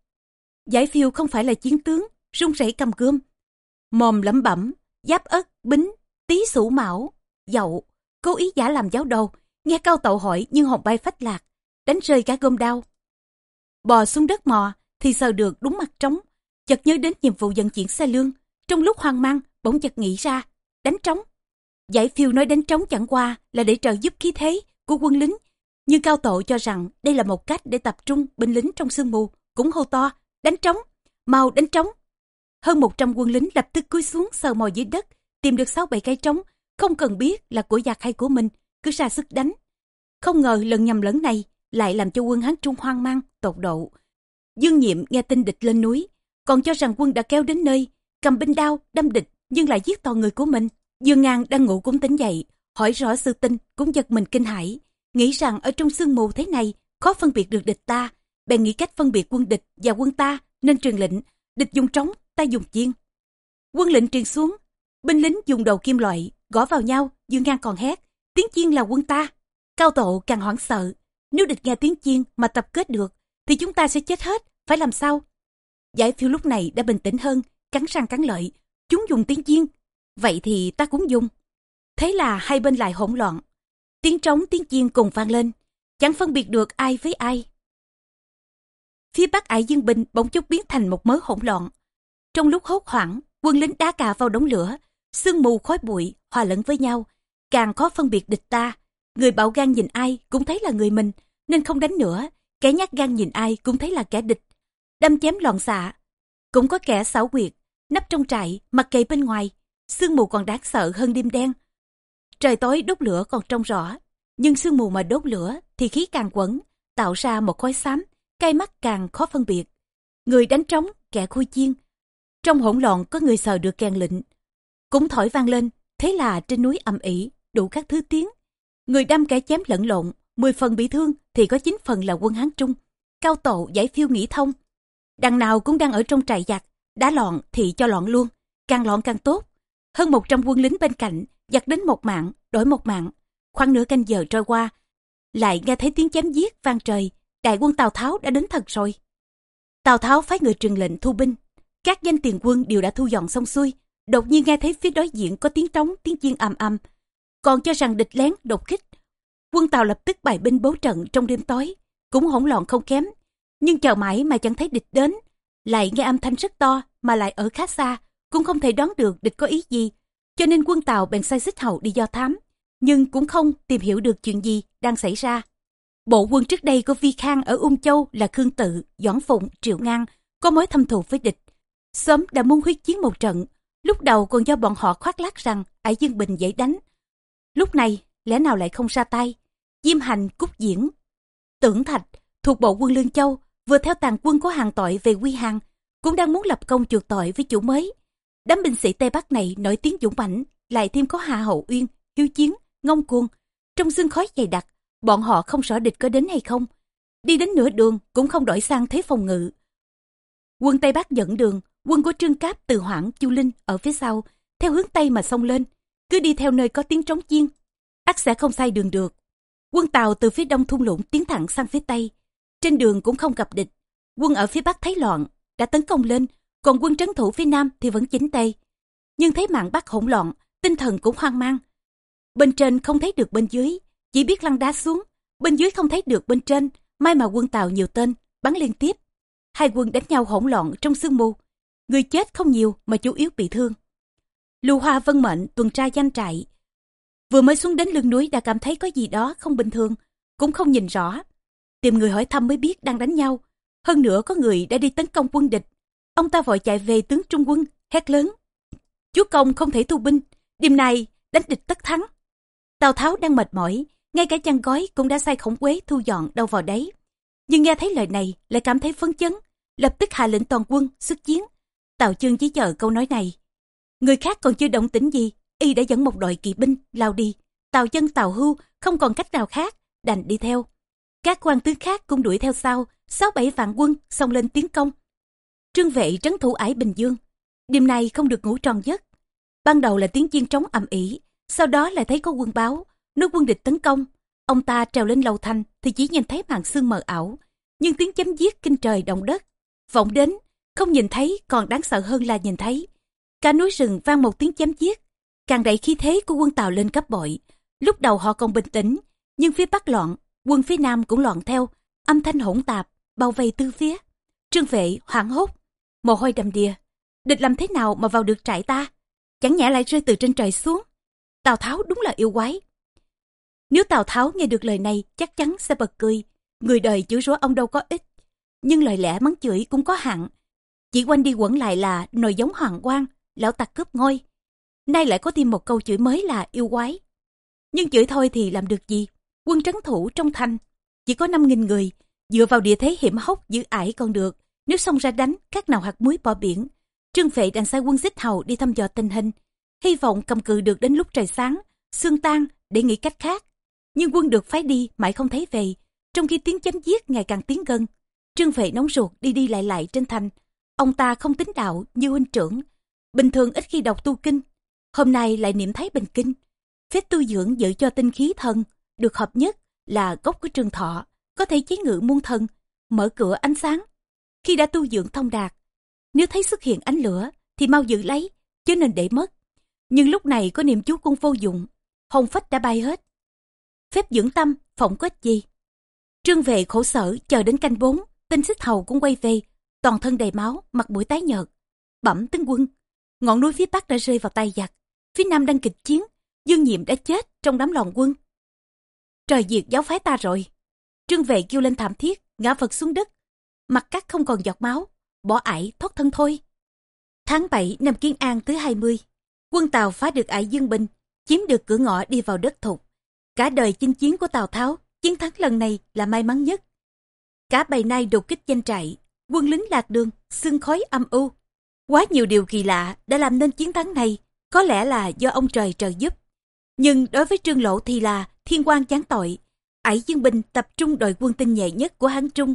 Giải phiêu không phải là chiến tướng, run rẩy cầm gươm. Mồm lẩm bẩm, giáp ất, bính, tí sủ mão, dậu, cố ý giả làm giáo đầu, nghe cao tậu hỏi nhưng hồn bay phách lạc, đánh rơi cả gươm đao. Bò xuống đất mò thì sờ được đúng mặt trống, chợt nhớ đến nhiệm vụ vận chuyển xe lương. Trong lúc hoang mang, bỗng chợt nghĩ ra, đánh trống. Giải phiêu nói đánh trống chẳng qua là để trợ giúp khí thế của quân lính, nhưng cao tổ cho rằng đây là một cách để tập trung binh lính trong sương mù, cũng hô to, đánh trống, mau đánh trống. Hơn 100 quân lính lập tức cúi xuống sờ mò dưới đất, tìm được 6-7 cây trống, không cần biết là của giặc hay của mình, cứ ra sức đánh. Không ngờ lần nhầm lẫn này lại làm cho quân Hán Trung hoang mang, tột độ. Dương Nhiệm nghe tin địch lên núi, còn cho rằng quân đã kéo đến nơi, cầm binh đao, đâm địch, nhưng lại giết toàn người của mình. Dương Ngang đang ngủ cũng tỉnh dậy, hỏi rõ sự tin, cũng giật mình kinh hãi, nghĩ rằng ở trong sương mù thế này, khó phân biệt được địch ta, bèn nghĩ cách phân biệt quân địch và quân ta, nên truyền lệnh, địch dùng trống, ta dùng chiên. Quân lệnh truyền xuống, binh lính dùng đầu kim loại, gõ vào nhau, Dương Ngang còn hét, tiếng chiên là quân ta. Cao tổ càng hoảng sợ, nếu địch nghe tiếng chiên mà tập kết được, thì chúng ta sẽ chết hết, phải làm sao? Giải phiêu lúc này đã bình tĩnh hơn, cắn răng cắn lợi, chúng dùng tiếng chiên, vậy thì ta cũng dùng. Thế là hai bên lại hỗn loạn, tiếng trống tiếng chiên cùng vang lên, chẳng phân biệt được ai với ai. Phía bắc ải dương bình bỗng chốc biến thành một mớ hỗn loạn. Trong lúc hốt hoảng, quân lính đá cà vào đống lửa, sương mù khói bụi hòa lẫn với nhau, càng khó phân biệt địch ta. Người bạo gan nhìn ai cũng thấy là người mình, nên không đánh nữa. Kẻ nhát gan nhìn ai cũng thấy là kẻ địch, đâm chém loạn xạ. Cũng có kẻ xảo quyệt, nấp trong trại, mặc kệ bên ngoài, sương mù còn đáng sợ hơn đêm đen. Trời tối đốt lửa còn trông rõ, nhưng sương mù mà đốt lửa thì khí càng quẩn, tạo ra một khói xám, cay mắt càng khó phân biệt. Người đánh trống, kẻ khui chiên. Trong hỗn loạn có người sờ được kèn lịnh Cũng thổi vang lên, thế là trên núi âm ỉ, đủ các thứ tiếng. Người đâm kẻ chém lẫn lộn, 10 phần bị thương thì có 9 phần là quân Hán Trung. Cao tổ giải phiêu nghĩ thông. Đằng nào cũng đang ở trong trại giặc, đã loạn thì cho loạn luôn, càng loạn càng tốt. Hơn 100 quân lính bên cạnh, giặt đến một mạng, đổi một mạng. Khoảng nửa canh giờ trôi qua, lại nghe thấy tiếng chém giết vang trời, đại quân Tào Tháo đã đến thật rồi. Tào Tháo phái người truyền lệnh thu binh, các danh tiền quân đều đã thu dọn xong xuôi, đột nhiên nghe thấy phía đối diện có tiếng trống, tiếng chiên ầm ầm, còn cho rằng địch lén đột kích. Quân Tào lập tức bài binh bố trận trong đêm tối, cũng hỗn loạn không kém, nhưng chờ mãi mà chẳng thấy địch đến, lại nghe âm thanh rất to mà lại ở khá xa, cũng không thể đoán được địch có ý gì, cho nên quân tàu bèn sai xích hậu đi do thám, nhưng cũng không tìm hiểu được chuyện gì đang xảy ra. Bộ quân trước đây có Vi Khang ở Ung Châu là Khương Tự, Doãn Phụng, Triệu Ngang, có mối thâm thù với địch. Sớm đã muốn huyết chiến một trận, lúc đầu còn do bọn họ khoác lác rằng Ải Dương Bình dễ đánh. Lúc này, lẽ nào lại không ra tay? Diêm Hành, Cúc Diễn, Tưởng Thạch, thuộc bộ quân Lương Châu, vừa theo tàn quân của hàng tội về Quy Hàng, cũng đang muốn lập công chuộc tội với chủ mới. Đám binh sĩ Tây Bắc này nổi tiếng dũng mãnh, lại thêm có Hạ Hậu Uyên, Hiếu Chiến, Ngông Cuồng. Trong xương khói dày đặc, bọn họ không rõ địch có đến hay không. Đi đến nửa đường cũng không đổi sang thế phòng ngự. Quân Tây Bắc dẫn đường, quân của Trương Cáp từ Hoảng, Chu Linh ở phía sau, theo hướng Tây mà xông lên, cứ đi theo nơi có tiếng trống chiên. ắt sẽ không sai đường được. Quân Tàu từ phía đông thung lũng tiến thẳng sang phía Tây. Trên đường cũng không gặp địch. Quân ở phía Bắc thấy loạn, đã tấn công lên, còn quân trấn thủ phía Nam thì vẫn chính Tây. Nhưng thấy mạng Bắc hỗn loạn, tinh thần cũng hoang mang. Bên trên không thấy được bên dưới, chỉ biết lăn đá xuống. Bên dưới không thấy được bên trên, may mà quân Tàu nhiều tên, bắn liên tiếp. Hai quân đánh nhau hỗn loạn trong sương mù. Người chết không nhiều mà chủ yếu bị thương. Lưu Hoa vân mệnh tuần tra danh trại. Vừa mới xuống đến lưng núi đã cảm thấy có gì đó không bình thường, cũng không nhìn rõ. Tìm người hỏi thăm mới biết đang đánh nhau. Hơn nữa có người đã đi tấn công quân địch. Ông ta vội chạy về tướng trung quân, hét lớn. Chúa công không thể thu binh, đêm nay đánh địch tất thắng. Tào Tháo đang mệt mỏi, ngay cả chăn gói cũng đã sai khổng quế thu dọn đâu vào đấy. Nhưng nghe thấy lời này lại cảm thấy phấn chấn, lập tức hạ lệnh toàn quân xuất chiến. Tào Chương chỉ chờ câu nói này. Người khác còn chưa động tĩnh gì, y đã dẫn một đội kỵ binh lao đi. Tào Chân Tào Hưu không còn cách nào khác, đành đi theo. Các quan tướng khác cũng đuổi theo sau, sáu bảy vạn quân xông lên tiến công. Trương vệ trấn thủ ải Bình Dương. Đêm nay không được ngủ tròn giấc. Ban đầu là tiếng chiên trống ầm ĩ, sau đó lại thấy có quân báo, nước quân địch tấn công. Ông ta trèo lên lầu thành thì chỉ nhìn thấy màn sương mờ ảo, nhưng tiếng chém giết kinh trời động đất. Vọng đến, không nhìn thấy còn đáng sợ hơn là nhìn thấy. Cả núi rừng vang một tiếng chém giết, càng đẩy khí thế của quân Tàu lên cấp bội. Lúc đầu họ còn bình tĩnh, nhưng phía Bắc loạn, quân phía Nam cũng loạn theo, âm thanh hỗn tạp, bao vây tư phía. Trương vệ hoảng hốt, mồ hôi đầm đìa. Địch làm thế nào mà vào được trại ta? Chẳng nhẽ lại rơi từ trên trời xuống. Tào Tháo đúng là yêu quái. Nếu Tào Tháo nghe được lời này chắc chắn sẽ bật cười. Người đời chửi rủa ông đâu có ích. Nhưng lời lẽ mắng chửi cũng có hạn. Chỉ quanh đi quẩn lại là nồi giống hoàng quang, lão tặc cướp ngôi. Nay lại có thêm một câu chửi mới là yêu quái. Nhưng chửi thôi thì làm được gì? Quân trấn thủ trong thành chỉ có 5.000 người, dựa vào địa thế hiểm hóc giữ ải còn được. Nếu xông ra đánh, các nào hạt muối bỏ biển. Trương Vệ đành sai quân xích hầu đi thăm dò tình hình, hy vọng cầm cự được đến lúc trời sáng, xương tan để nghĩ cách khác. Nhưng quân được phái đi mãi không thấy về, trong khi tiếng chém giết ngày càng tiến gần. Trương Vệ nóng ruột đi đi lại lại trên thành. Ông ta không tính đạo như huynh trưởng, bình thường ít khi đọc tu kinh. Hôm nay lại niệm thấy bình kinh. Phép tu dưỡng giữ cho tinh khí thân được hợp nhất là gốc của trường thọ, có thể chế ngự muôn thần, mở cửa ánh sáng. Khi đã tu dưỡng thông đạt, nếu thấy xuất hiện ánh lửa thì mau giữ lấy, chứ nên để mất. Nhưng lúc này có niệm chú cung vô dụng, hồn phách đã bay hết. Phép dưỡng tâm, phỏng có ích gì? Trương vệ khổ sở chờ đến canh bốn, tinh xích hầu cũng quay về, toàn thân đầy máu, mặt mũi tái nhợt. Bẩm tướng quân, ngọn núi phía bắc đã rơi vào tay giặc, phía nam đang kịch chiến, dương nhiệm đã chết trong đám loạn quân. Trời diệt giáo phái ta rồi. Trương vệ kêu lên thảm thiết, ngã vật xuống đất. Mặt cắt không còn giọt máu, bỏ ải thoát thân thôi. Tháng 7 năm Kiến An thứ 20, quân Tàu phá được ải Dương Bình, chiếm được cửa ngõ đi vào đất thục. Cả đời chinh chiến của Tào Tháo, chiến thắng lần này là may mắn nhất. cả bầy nay đột kích danh trại, quân lính lạc đường, xương khói âm u. Quá nhiều điều kỳ lạ đã làm nên chiến thắng này, có lẽ là do ông trời trời giúp. Nhưng đối với Trương Lỗ thì là thiên quan chán tội. Ải Dương Bình tập trung đội quân tinh nhuệ nhất của Hán Trung.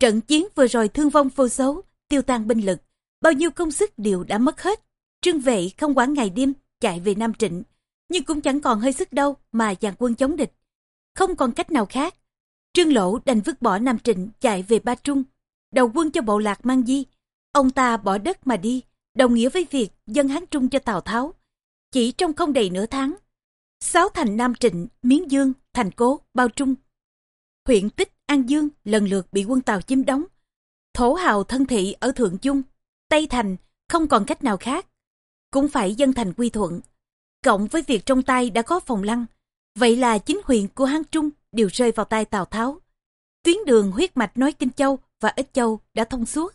Trận chiến vừa rồi thương vong vô số, tiêu tan binh lực, bao nhiêu công sức đều đã mất hết. Trương Vệ không quản ngày đêm chạy về Nam Trịnh, nhưng cũng chẳng còn hơi sức đâu mà dàn quân chống địch. Không còn cách nào khác. Trương Lỗ đành vứt bỏ Nam Trịnh chạy về Ba Trung, đầu quân cho bộ lạc mang di. Ông ta bỏ đất mà đi, đồng nghĩa với việc dân Hán Trung cho Tào Tháo. Chỉ trong không đầy nửa tháng, sáu thành Nam Trịnh, Miến Dương, Thành Cố, Bao Trung, huyện Tích, An Dương lần lượt bị quân Tàu chiếm đóng. Thổ hào thân thị ở Thượng Dung, Tây Thành không còn cách nào khác. Cũng phải dân thành quy thuận. Cộng với việc trong tay đã có phòng lăng, vậy là chính huyện của Hán Trung đều rơi vào tay Tào Tháo. Tuyến đường huyết mạch nói Kinh Châu và Ích Châu đã thông suốt.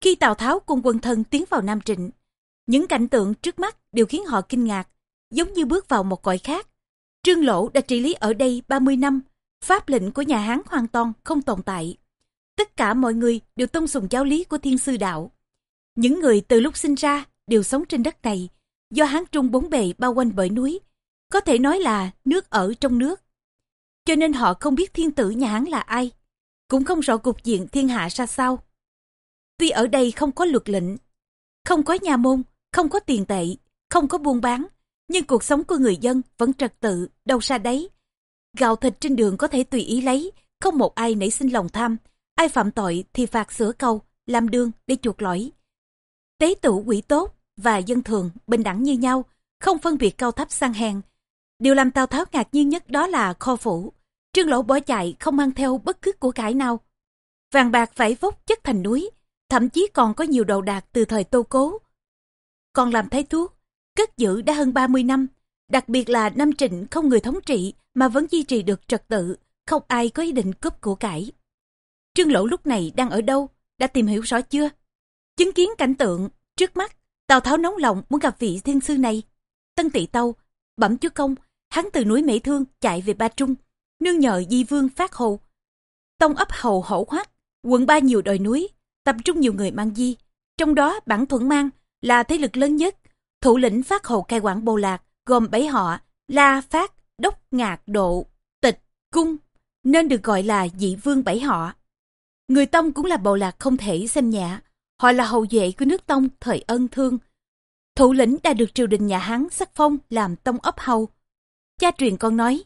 Khi Tào Tháo cùng quân thân tiến vào Nam Trịnh, những cảnh tượng trước mắt đều khiến họ kinh ngạc, giống như bước vào một cõi khác. Trương Lỗ đã trị lý ở đây 30 năm, pháp lệnh của nhà Hán hoàn toàn không tồn tại. Tất cả mọi người đều tôn sùng giáo lý của thiên sư đạo. Những người từ lúc sinh ra đều sống trên đất này, do Hán Trung bốn bề bao quanh bởi núi, có thể nói là nước ở trong nước. Cho nên họ không biết thiên tử nhà Hán là ai, cũng không rõ cục diện thiên hạ ra sao. Tuy ở đây không có luật lệnh, không có nhà môn, không có tiền tệ, không có buôn bán, nhưng cuộc sống của người dân vẫn trật tự, đâu xa đấy. Gạo thịt trên đường có thể tùy ý lấy, không một ai nảy sinh lòng tham, ai phạm tội thì phạt sửa câu, làm đường để chuộc lỗi. Tế tử quỷ tốt và dân thường bình đẳng như nhau, không phân biệt cao thấp sang hèn. Điều làm Tào Tháo ngạc nhiên nhất đó là kho phủ. Trương Lỗ bỏ chạy không mang theo bất cứ của cải nào. Vàng bạc vải vóc chất thành núi, thậm chí còn có nhiều đồ đạc từ thời Tô Cố. Còn làm thái thuốc, cất giữ đã hơn 30 năm, đặc biệt là năm trịnh không người thống trị mà vẫn duy trì được trật tự, không ai có ý định cướp của cải. Trương Lỗ lúc này đang ở đâu, đã tìm hiểu rõ chưa? Chứng kiến cảnh tượng, trước mắt, Tào Tháo nóng lòng muốn gặp vị thiên sư này. Tân Tị Tâu, bẩm chúa công, hắn từ núi Mễ Thương chạy về Ba Trung, nương nhờ di vương phát hồ. Tông ấp hầu hổ hoác, quận ba nhiều đồi núi, tập trung nhiều người mang di. Trong đó bản thuận mang là thế lực lớn nhất. Thủ lĩnh phát hồ cai quản bồ lạc, gồm bảy họ, La Phát, Đốc Ngạc Độ, Tịch, Cung, nên được gọi là dị vương bảy họ. Người Tông cũng là bộ lạc không thể xem nhẹ, họ là hậu vệ của nước Tông thời ân thương. Thủ lĩnh đã được triều đình nhà Hán sắc phong làm Tông ấp hầu. Cha truyền con nói,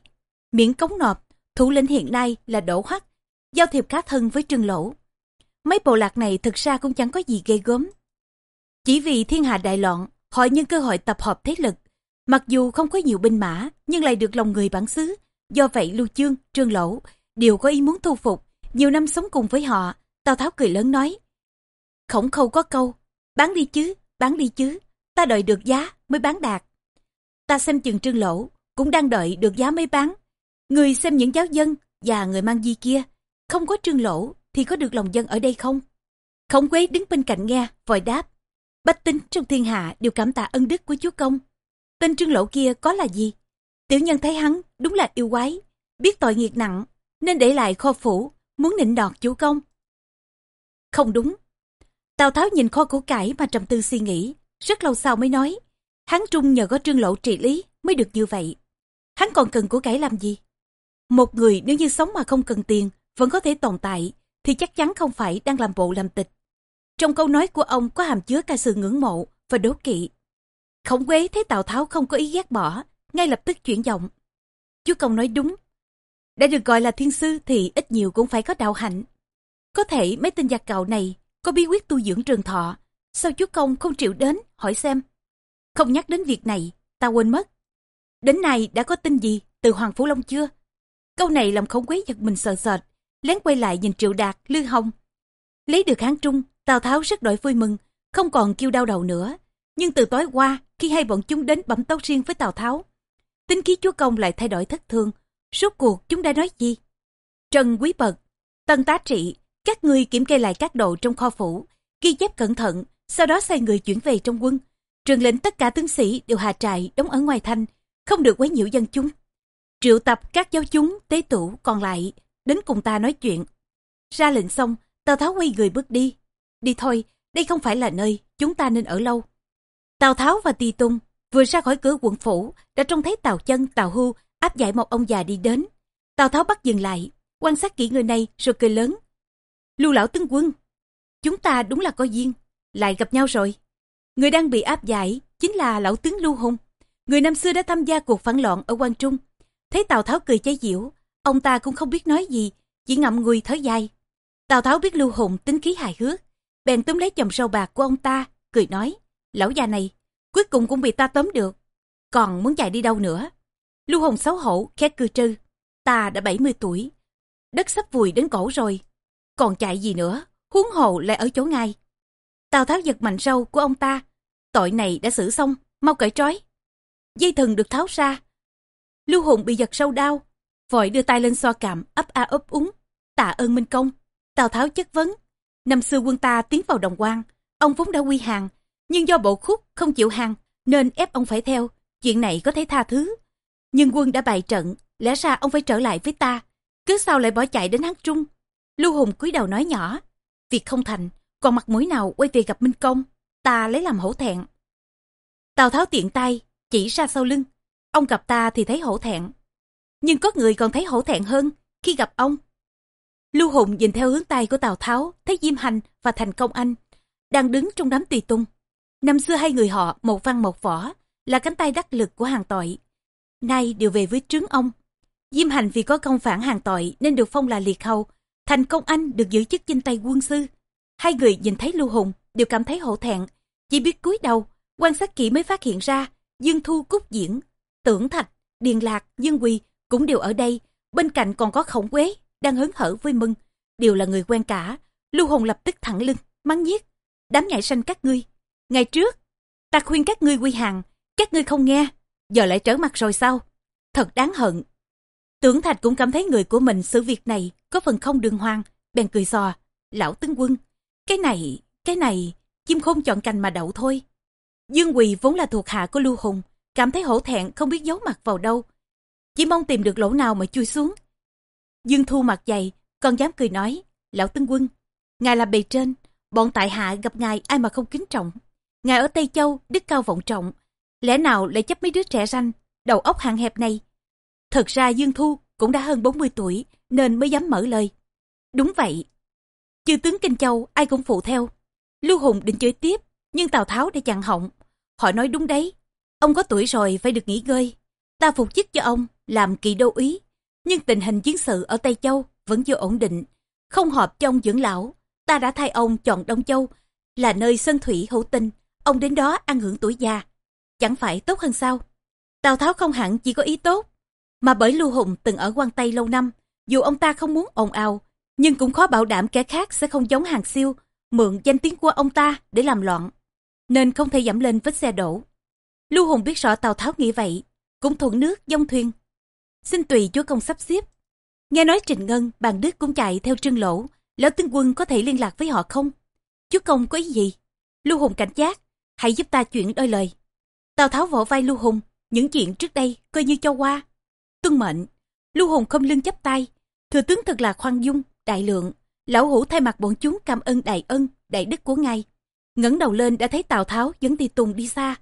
miễn cống nộp, thủ lĩnh hiện nay là Đỗ Hắc, giao thiệp cá thân với Trương Lỗ. Mấy bộ lạc này thực ra cũng chẳng có gì ghê gớm. Chỉ vì thiên hạ đại loạn, họ nhân cơ hội tập hợp thế lực. Mặc dù không có nhiều binh mã, nhưng lại được lòng người bản xứ. Do vậy Lưu Chương, Trương Lỗ đều có ý muốn thu phục. Nhiều năm sống cùng với họ, Tào Tháo cười lớn nói. Khổng khâu có câu, bán đi chứ, bán đi chứ, ta đợi được giá mới bán đạt. Ta xem chừng Trương Lỗ, cũng đang đợi được giá mới bán. Người xem những giáo dân và người mang di kia, không có Trương Lỗ thì có được lòng dân ở đây không? Khổng Quế đứng bên cạnh nghe, vội đáp. Bách tính trong thiên hạ đều cảm tạ ân đức của chúa công. Tên trương lỗ kia có là gì? Tiểu nhân thấy hắn đúng là yêu quái, biết tội nghiệt nặng, nên để lại kho phủ, muốn nịnh đọt chủ công. Không đúng. Tào Tháo nhìn kho của cải mà trầm tư suy nghĩ, rất lâu sau mới nói, hắn trung nhờ có trương lỗ trị lý mới được như vậy. Hắn còn cần của cải làm gì? Một người nếu như sống mà không cần tiền, vẫn có thể tồn tại, thì chắc chắn không phải đang làm bộ làm tịch. Trong câu nói của ông có hàm chứa cả sự ngưỡng mộ và đố kỵ. Khổng quế thấy Tào Tháo không có ý ghét bỏ, ngay lập tức chuyển giọng. Chú công nói đúng. Đã được gọi là thiên sư thì ít nhiều cũng phải có đạo hạnh. Có thể mấy tên giặc cạo này có bí quyết tu dưỡng trường thọ. Sao chú công không chịu đến, hỏi xem. Không nhắc đến việc này, ta quên mất. Đến nay đã có tin gì từ Hoàng Phủ Long chưa? Câu này làm khổng quế giật mình sợ sệt, lén quay lại nhìn Triệu Đạt, Lư Hồng. Lấy được Hán Trung, Tào Tháo rất đổi vui mừng, không còn kêu đau đầu nữa. Nhưng từ tối qua, khi hai bọn chúng đến bẩm tấu riêng với Tào Tháo, tính khí chúa công lại thay đổi thất thường. Suốt cuộc chúng đã nói gì? Trần Quý Bật, Tân Tá Trị, các ngươi kiểm kê lại các đồ trong kho phủ, ghi chép cẩn thận, sau đó sai người chuyển về trong quân. Trường lệnh tất cả tướng sĩ đều hạ trại đóng ở ngoài thành, không được quấy nhiễu dân chúng. Triệu tập các giáo chúng, tế tủ còn lại, đến cùng ta nói chuyện. Ra lệnh xong, Tào Tháo quay người bước đi. Đi thôi, đây không phải là nơi chúng ta nên ở lâu. Tào Tháo và Tỳ Tung vừa ra khỏi cửa quận phủ đã trông thấy Tào Chân, Tào Hưu áp giải một ông già đi đến. Tào Tháo bắt dừng lại, quan sát kỹ người này rồi cười lớn. Lưu lão tướng quân, chúng ta đúng là có duyên, lại gặp nhau rồi. Người đang bị áp giải chính là lão tướng Lưu Hùng, người năm xưa đã tham gia cuộc phản loạn ở Quan Trung. Thấy Tào Tháo cười cháy diễu, ông ta cũng không biết nói gì, chỉ ngậm ngùi thở dài. Tào Tháo biết Lưu Hùng tính khí hài hước, bèn túm lấy chồng sâu bạc của ông ta, cười nói, lão già này, cuối cùng cũng bị ta tóm được, còn muốn chạy đi đâu nữa. Lưu Hùng xấu hổ, khét cư trư, ta đã 70 tuổi, đất sắp vùi đến cổ rồi, còn chạy gì nữa, huống hồ lại ở chỗ ngay. Tào Tháo giật mạnh sâu của ông ta, tội này đã xử xong, mau cởi trói. Dây thừng được tháo ra, Lưu Hùng bị giật sâu đau, vội đưa tay lên xoa cạm, ấp a ấp úng, tạ ơn Minh Công. Tào Tháo chất vấn, năm xưa quân ta tiến vào đồng quan, ông vốn đã quy hàng, nhưng do bộ khúc không chịu hàng, nên ép ông phải theo, chuyện này có thể tha thứ. Nhưng quân đã bày trận, lẽ ra ông phải trở lại với ta, cứ sao lại bỏ chạy đến Hán Trung. Lưu Hùng cúi đầu nói nhỏ, việc không thành, còn mặt mũi nào quay về gặp Minh Công, ta lấy làm hổ thẹn. Tào Tháo tiện tay, chỉ ra sau lưng, ông gặp ta thì thấy hổ thẹn. Nhưng có người còn thấy hổ thẹn hơn khi gặp ông. Lưu Hùng nhìn theo hướng tay của Tào Tháo, thấy Diêm Hành và Thành Công Anh đang đứng trong đám tùy tung. Năm xưa hai người họ, một văn một võ, là cánh tay đắc lực của hàng tội. Nay đều về với trướng ông. Diêm Hành vì có công phản hàng tội nên được phong là liệt hầu. Thành Công Anh được giữ chức chinh tay quân sư. Hai người nhìn thấy Lưu Hùng đều cảm thấy hổ thẹn, chỉ biết cúi đầu, quan sát kỹ mới phát hiện ra Dương Thu Cúc Diễn, Tưởng Thạch, Điền Lạc, Dương Quỳ cũng đều ở đây. Bên cạnh còn có Khổng Quế đang hớn hở vui mừng, đều là người quen cả. Lưu Hùng lập tức thẳng lưng, mắng nhiếc. Đám nhảy xanh các ngươi. Ngày trước, ta khuyên các ngươi quy hàng, các ngươi không nghe, giờ lại trở mặt rồi sao? Thật đáng hận. Tưởng Thạch cũng cảm thấy người của mình xử việc này có phần không đường hoàng, bèn cười xò. Lão tướng quân, cái này, cái này, chim không chọn cành mà đậu thôi. Dương Quỳ vốn là thuộc hạ của Lưu Hùng, cảm thấy hổ thẹn không biết giấu mặt vào đâu. Chỉ mong tìm được lỗ nào mà chui xuống. Dương Thu mặt dày, còn dám cười nói, lão tướng quân, ngài là bề trên, bọn tại hạ gặp ngài ai mà không kính trọng. Ngài ở Tây Châu, đức cao vọng trọng, lẽ nào lại chấp mấy đứa trẻ ranh, đầu óc hạn hẹp này. Thật ra Dương Thu cũng đã hơn 40 tuổi, nên mới dám mở lời. Đúng vậy. Chư tướng Kinh Châu ai cũng phụ theo. Lưu Hùng định chơi tiếp, nhưng Tào Tháo đã chặn họng. Họ nói đúng đấy, ông có tuổi rồi phải được nghỉ ngơi. Ta phục chức cho ông, làm kỳ đô úy. Nhưng tình hình chiến sự ở Tây Châu vẫn chưa ổn định. Không hợp cho ông dưỡng lão. Ta đã thay ông chọn Đông Châu, là nơi sân thủy hữu tinh. Ông đến đó ăn hưởng tuổi già. Chẳng phải tốt hơn sao? Tào Tháo không hẳn chỉ có ý tốt, mà bởi Lưu Hùng từng ở quan Tây lâu năm, dù ông ta không muốn ồn ào, nhưng cũng khó bảo đảm kẻ khác sẽ không giống hàng siêu, mượn danh tiếng của ông ta để làm loạn, nên không thể giảm lên vết xe đổ. Lưu Hùng biết rõ Tào Tháo nghĩ vậy, cũng thuận nước dông thuyền. Xin tùy chúa công sắp xếp. Nghe nói Trình Ngân, bàn Đức cũng chạy theo trương lỗ, lão tướng quân có thể liên lạc với họ không? Chúa công có ý gì? Lưu Hùng cảnh giác, hãy giúp ta chuyển đôi lời. Tào Tháo vỗ vai Lưu Hùng, những chuyện trước đây coi như cho qua. Tuân mệnh, Lưu Hùng không lưng chấp tay, thừa tướng thật là khoan dung, đại lượng. Lão hủ thay mặt bọn chúng cảm ơn đại ân, đại đức của ngài. ngẩng đầu lên đã thấy Tào Tháo dẫn Tỳ Tùng đi xa.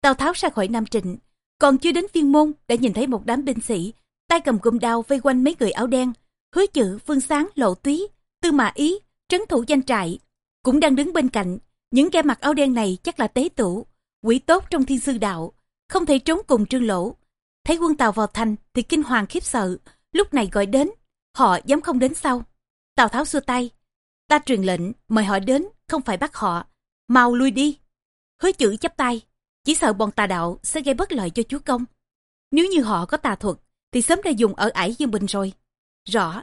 Tào Tháo ra khỏi Nam Trịnh, còn chưa đến viên môn đã nhìn thấy một đám binh sĩ, tay cầm gươm đao vây quanh mấy người áo đen, hứa chữ, phương sáng, lộ túy, tư mã ý, trấn thủ danh trại, cũng đang đứng bên cạnh. Những kẻ mặc áo đen này chắc là tế tử quỷ tốt trong thiên sư đạo, không thể trốn cùng trương lỗ. Thấy quân Tàu vào thành thì kinh hoàng khiếp sợ, lúc này gọi đến, họ dám không đến sau. Tào Tháo xua tay, ta truyền lệnh mời họ đến, không phải bắt họ, mau lui đi. Hứa chữ chấp tay, chỉ sợ bọn tà đạo sẽ gây bất lợi cho chúa công. Nếu như họ có tà thuật, thì sớm đã dùng ở ải Dương Bình rồi. Rõ.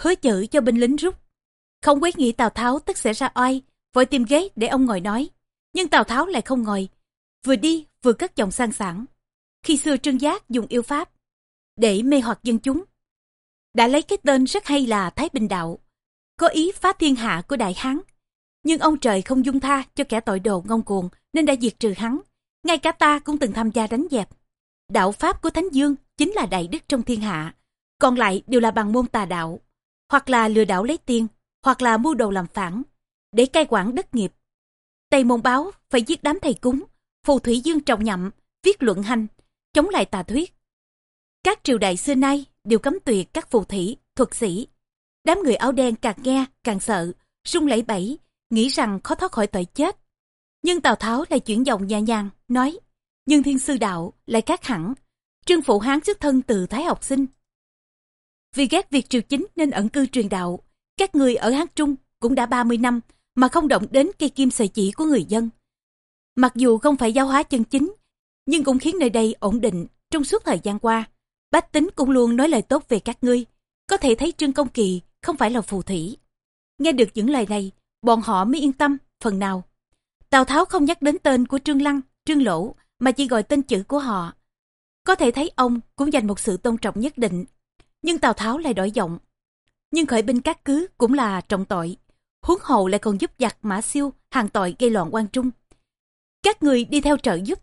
Hứa chữ cho binh lính rút. Không quấy nghĩ Tào Tháo tức sẽ ra oai, vội tìm ghế để ông ngồi nói. Nhưng Tào Tháo lại không ngồi. Vừa đi, vừa cất giọng sang sảng. Khi xưa Trương Giác dùng yêu pháp, để mê hoặc dân chúng. Đã lấy cái tên rất hay là Thái Bình Đạo, có ý phá thiên hạ của Đại Hán. Nhưng ông trời không dung tha cho kẻ tội đồ ngông cuồng nên đã diệt trừ hắn. Ngay cả ta cũng từng tham gia đánh dẹp. Đạo Pháp của Thánh Dương chính là đại đức trong thiên hạ. Còn lại đều là bằng môn tà đạo. hoặc là lừa đảo lấy tiền, hoặc là mưu đồ làm phản, để cai quản đất nghiệp. Tây môn báo phải giết đám thầy cúng, phù thủy dương trọng nhậm, viết luận hành, chống lại tà thuyết. Các triều đại xưa nay đều cấm tuyệt các phù thủy, thuật sĩ. Đám người áo đen càng nghe càng sợ, run lẩy bẩy, nghĩ rằng khó thoát khỏi tội chết. Nhưng Tào Tháo lại chuyển giọng nhẹ nhàng, nói, nhưng thiên sư đạo lại khác hẳn. Trương Phụ Hán xuất thân từ Thái học sinh. Vì ghét việc triều chính nên ẩn cư truyền đạo, các người ở Hán Trung cũng đã 30 năm mà không động đến cây kim sợi chỉ của người dân. Mặc dù không phải giáo hóa chân chính, nhưng cũng khiến nơi đây ổn định trong suốt thời gian qua. Bách tính cũng luôn nói lời tốt về các ngươi, có thể thấy Trương Công Kỳ không phải là phù thủy. Nghe được những lời này, bọn họ mới yên tâm, phần nào. Tào Tháo không nhắc đến tên của Trương Lăng, Trương Lỗ, mà chỉ gọi tên chữ của họ. Có thể thấy ông cũng dành một sự tôn trọng nhất định. Nhưng Tào Tháo lại đổi giọng. Nhưng khởi binh các cứ cũng là trọng tội. Huống hồ lại còn giúp giặc Mã Siêu hàng tội gây loạn quan trung. Các người đi theo trợ giúp.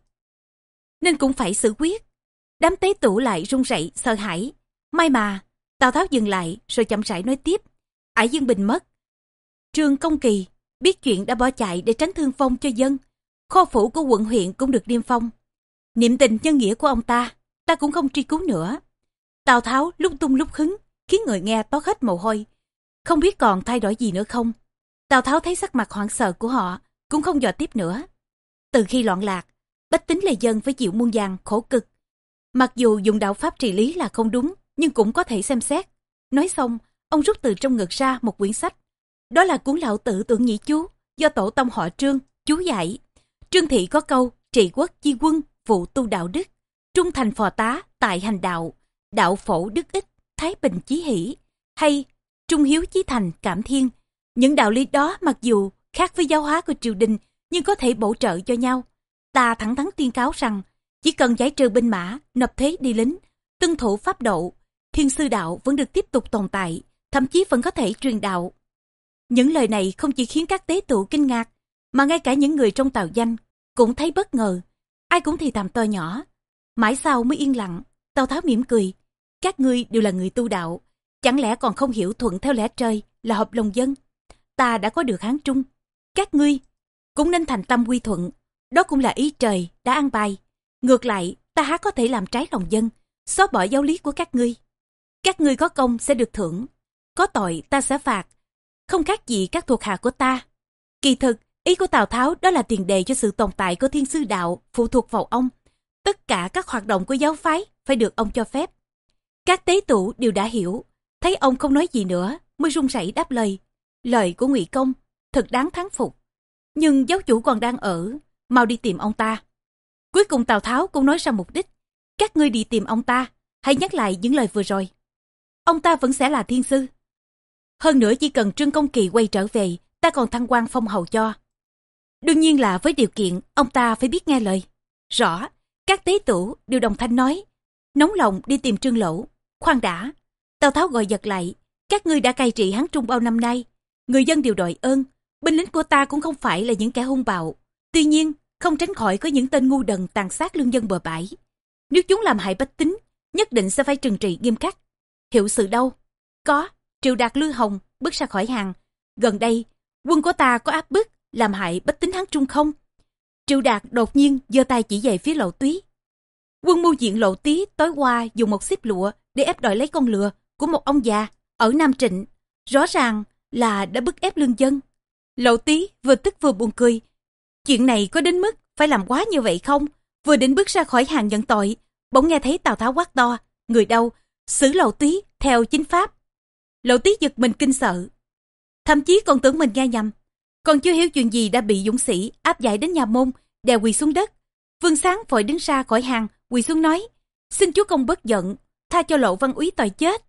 Nên cũng phải xử quyết. Đám tế tủ lại run rẩy sợ hãi. May mà, Tào Tháo dừng lại rồi chậm rãi nói tiếp. Ải Dương Bình mất. Trương Công Kỳ biết chuyện đã bỏ chạy để tránh thương phong cho dân. Kho phủ của quận huyện cũng được niêm phong. Niệm tình nhân nghĩa của ông ta, ta cũng không truy cứu nữa. Tào Tháo lúc tung lúc hứng, khiến người nghe toát hết mồ hôi. Không biết còn thay đổi gì nữa không? Tào Tháo thấy sắc mặt hoảng sợ của họ, cũng không dò tiếp nữa. Từ khi loạn lạc, bách tính lề dân phải chịu muôn vàng khổ cực. Mặc dù dùng đạo pháp trị lý là không đúng, nhưng cũng có thể xem xét. Nói xong, ông rút từ trong ngực ra một quyển sách. Đó là cuốn lão tử tưởng nhĩ chú, do tổ tông họ Trương, chú dạy. Trương Thị có câu, trị quốc chi quân, vụ tu đạo đức, trung thành phò tá, tại hành đạo, đạo phổ đức ích, thái bình chí hỷ, hay trung hiếu chí thành, cảm thiên. Những đạo lý đó mặc dù khác với giáo hóa của triều đình, nhưng có thể bổ trợ cho nhau. Ta thẳng thắn tuyên cáo rằng, chỉ cần giải trừ binh mã, nộp thế đi lính, tuân thủ pháp độ, thiên sư đạo vẫn được tiếp tục tồn tại, thậm chí vẫn có thể truyền đạo. Những lời này không chỉ khiến các tế tụ kinh ngạc, mà ngay cả những người trong tàu danh cũng thấy bất ngờ. Ai cũng thì thầm to nhỏ. Mãi sau mới yên lặng, Tào Tháo mỉm cười. Các ngươi đều là người tu đạo, chẳng lẽ còn không hiểu thuận theo lẽ trời là hợp lòng dân. Ta đã có được hán trung, các ngươi cũng nên thành tâm quy thuận. Đó cũng là ý trời đã an bài. Ngược lại, ta há có thể làm trái lòng dân, xóa bỏ giáo lý của các ngươi. Các ngươi có công sẽ được thưởng, có tội ta sẽ phạt, không khác gì các thuộc hạ của ta. Kỳ thực, ý của Tào Tháo đó là tiền đề cho sự tồn tại của thiên sư đạo phụ thuộc vào ông. Tất cả các hoạt động của giáo phái phải được ông cho phép. Các tế tụ đều đã hiểu, thấy ông không nói gì nữa, mới run rẩy đáp lời. Lời của ngụy Công thật đáng thắng phục. Nhưng giáo chủ còn đang ở, mau đi tìm ông ta. Cuối cùng Tào Tháo cũng nói ra mục đích. Các ngươi đi tìm ông ta, hãy nhắc lại những lời vừa rồi. Ông ta vẫn sẽ là thiên sư. Hơn nữa chỉ cần Trương Công Kỳ quay trở về, ta còn thăng quan phong hầu cho. Đương nhiên là với điều kiện ông ta phải biết nghe lời. Rõ, các tế tủ đều đồng thanh nói, nóng lòng đi tìm Trương Lỗ. Khoan đã, Tào Tháo gọi giật lại, các ngươi đã cai trị Hán Trung bao năm nay, người dân đều đòi ơn, binh lính của ta cũng không phải là những kẻ hung bạo. Tuy nhiên, không tránh khỏi có những tên ngu đần tàn sát lương dân bờ bãi. Nếu chúng làm hại bách tính, nhất định sẽ phải trừng trị nghiêm khắc. Hiệu sự đâu? Có, Triệu Đạt Lư Hồng bước ra khỏi hàng. Gần đây, quân của ta có áp bức, làm hại bách tính Hán Trung không? Triệu Đạt đột nhiên giơ tay chỉ về phía lộ túy. Quân mưu diện lộ tí tối qua dùng một xếp lụa để ép đòi lấy con lừa của một ông già ở Nam Trịnh. Rõ ràng là đã bức ép lương dân. Lộ tí vừa tức vừa buồn cười. Chuyện này có đến mức phải làm quá như vậy không? Vừa định bước ra khỏi hàng nhận tội, bỗng nghe thấy Tào Tháo quát to. Người đâu? Xử lộ tí theo chính pháp. Lộ tí giật mình kinh sợ. Thậm chí còn tưởng mình nghe nhầm. Còn chưa hiểu chuyện gì đã bị dũng sĩ áp giải đến nhà môn, đè quỳ xuống đất. Vương Sáng vội đứng ra khỏi hàng, quỳ xuống nói, xin chúa công bất giận, tha cho lộ văn úy tội chết.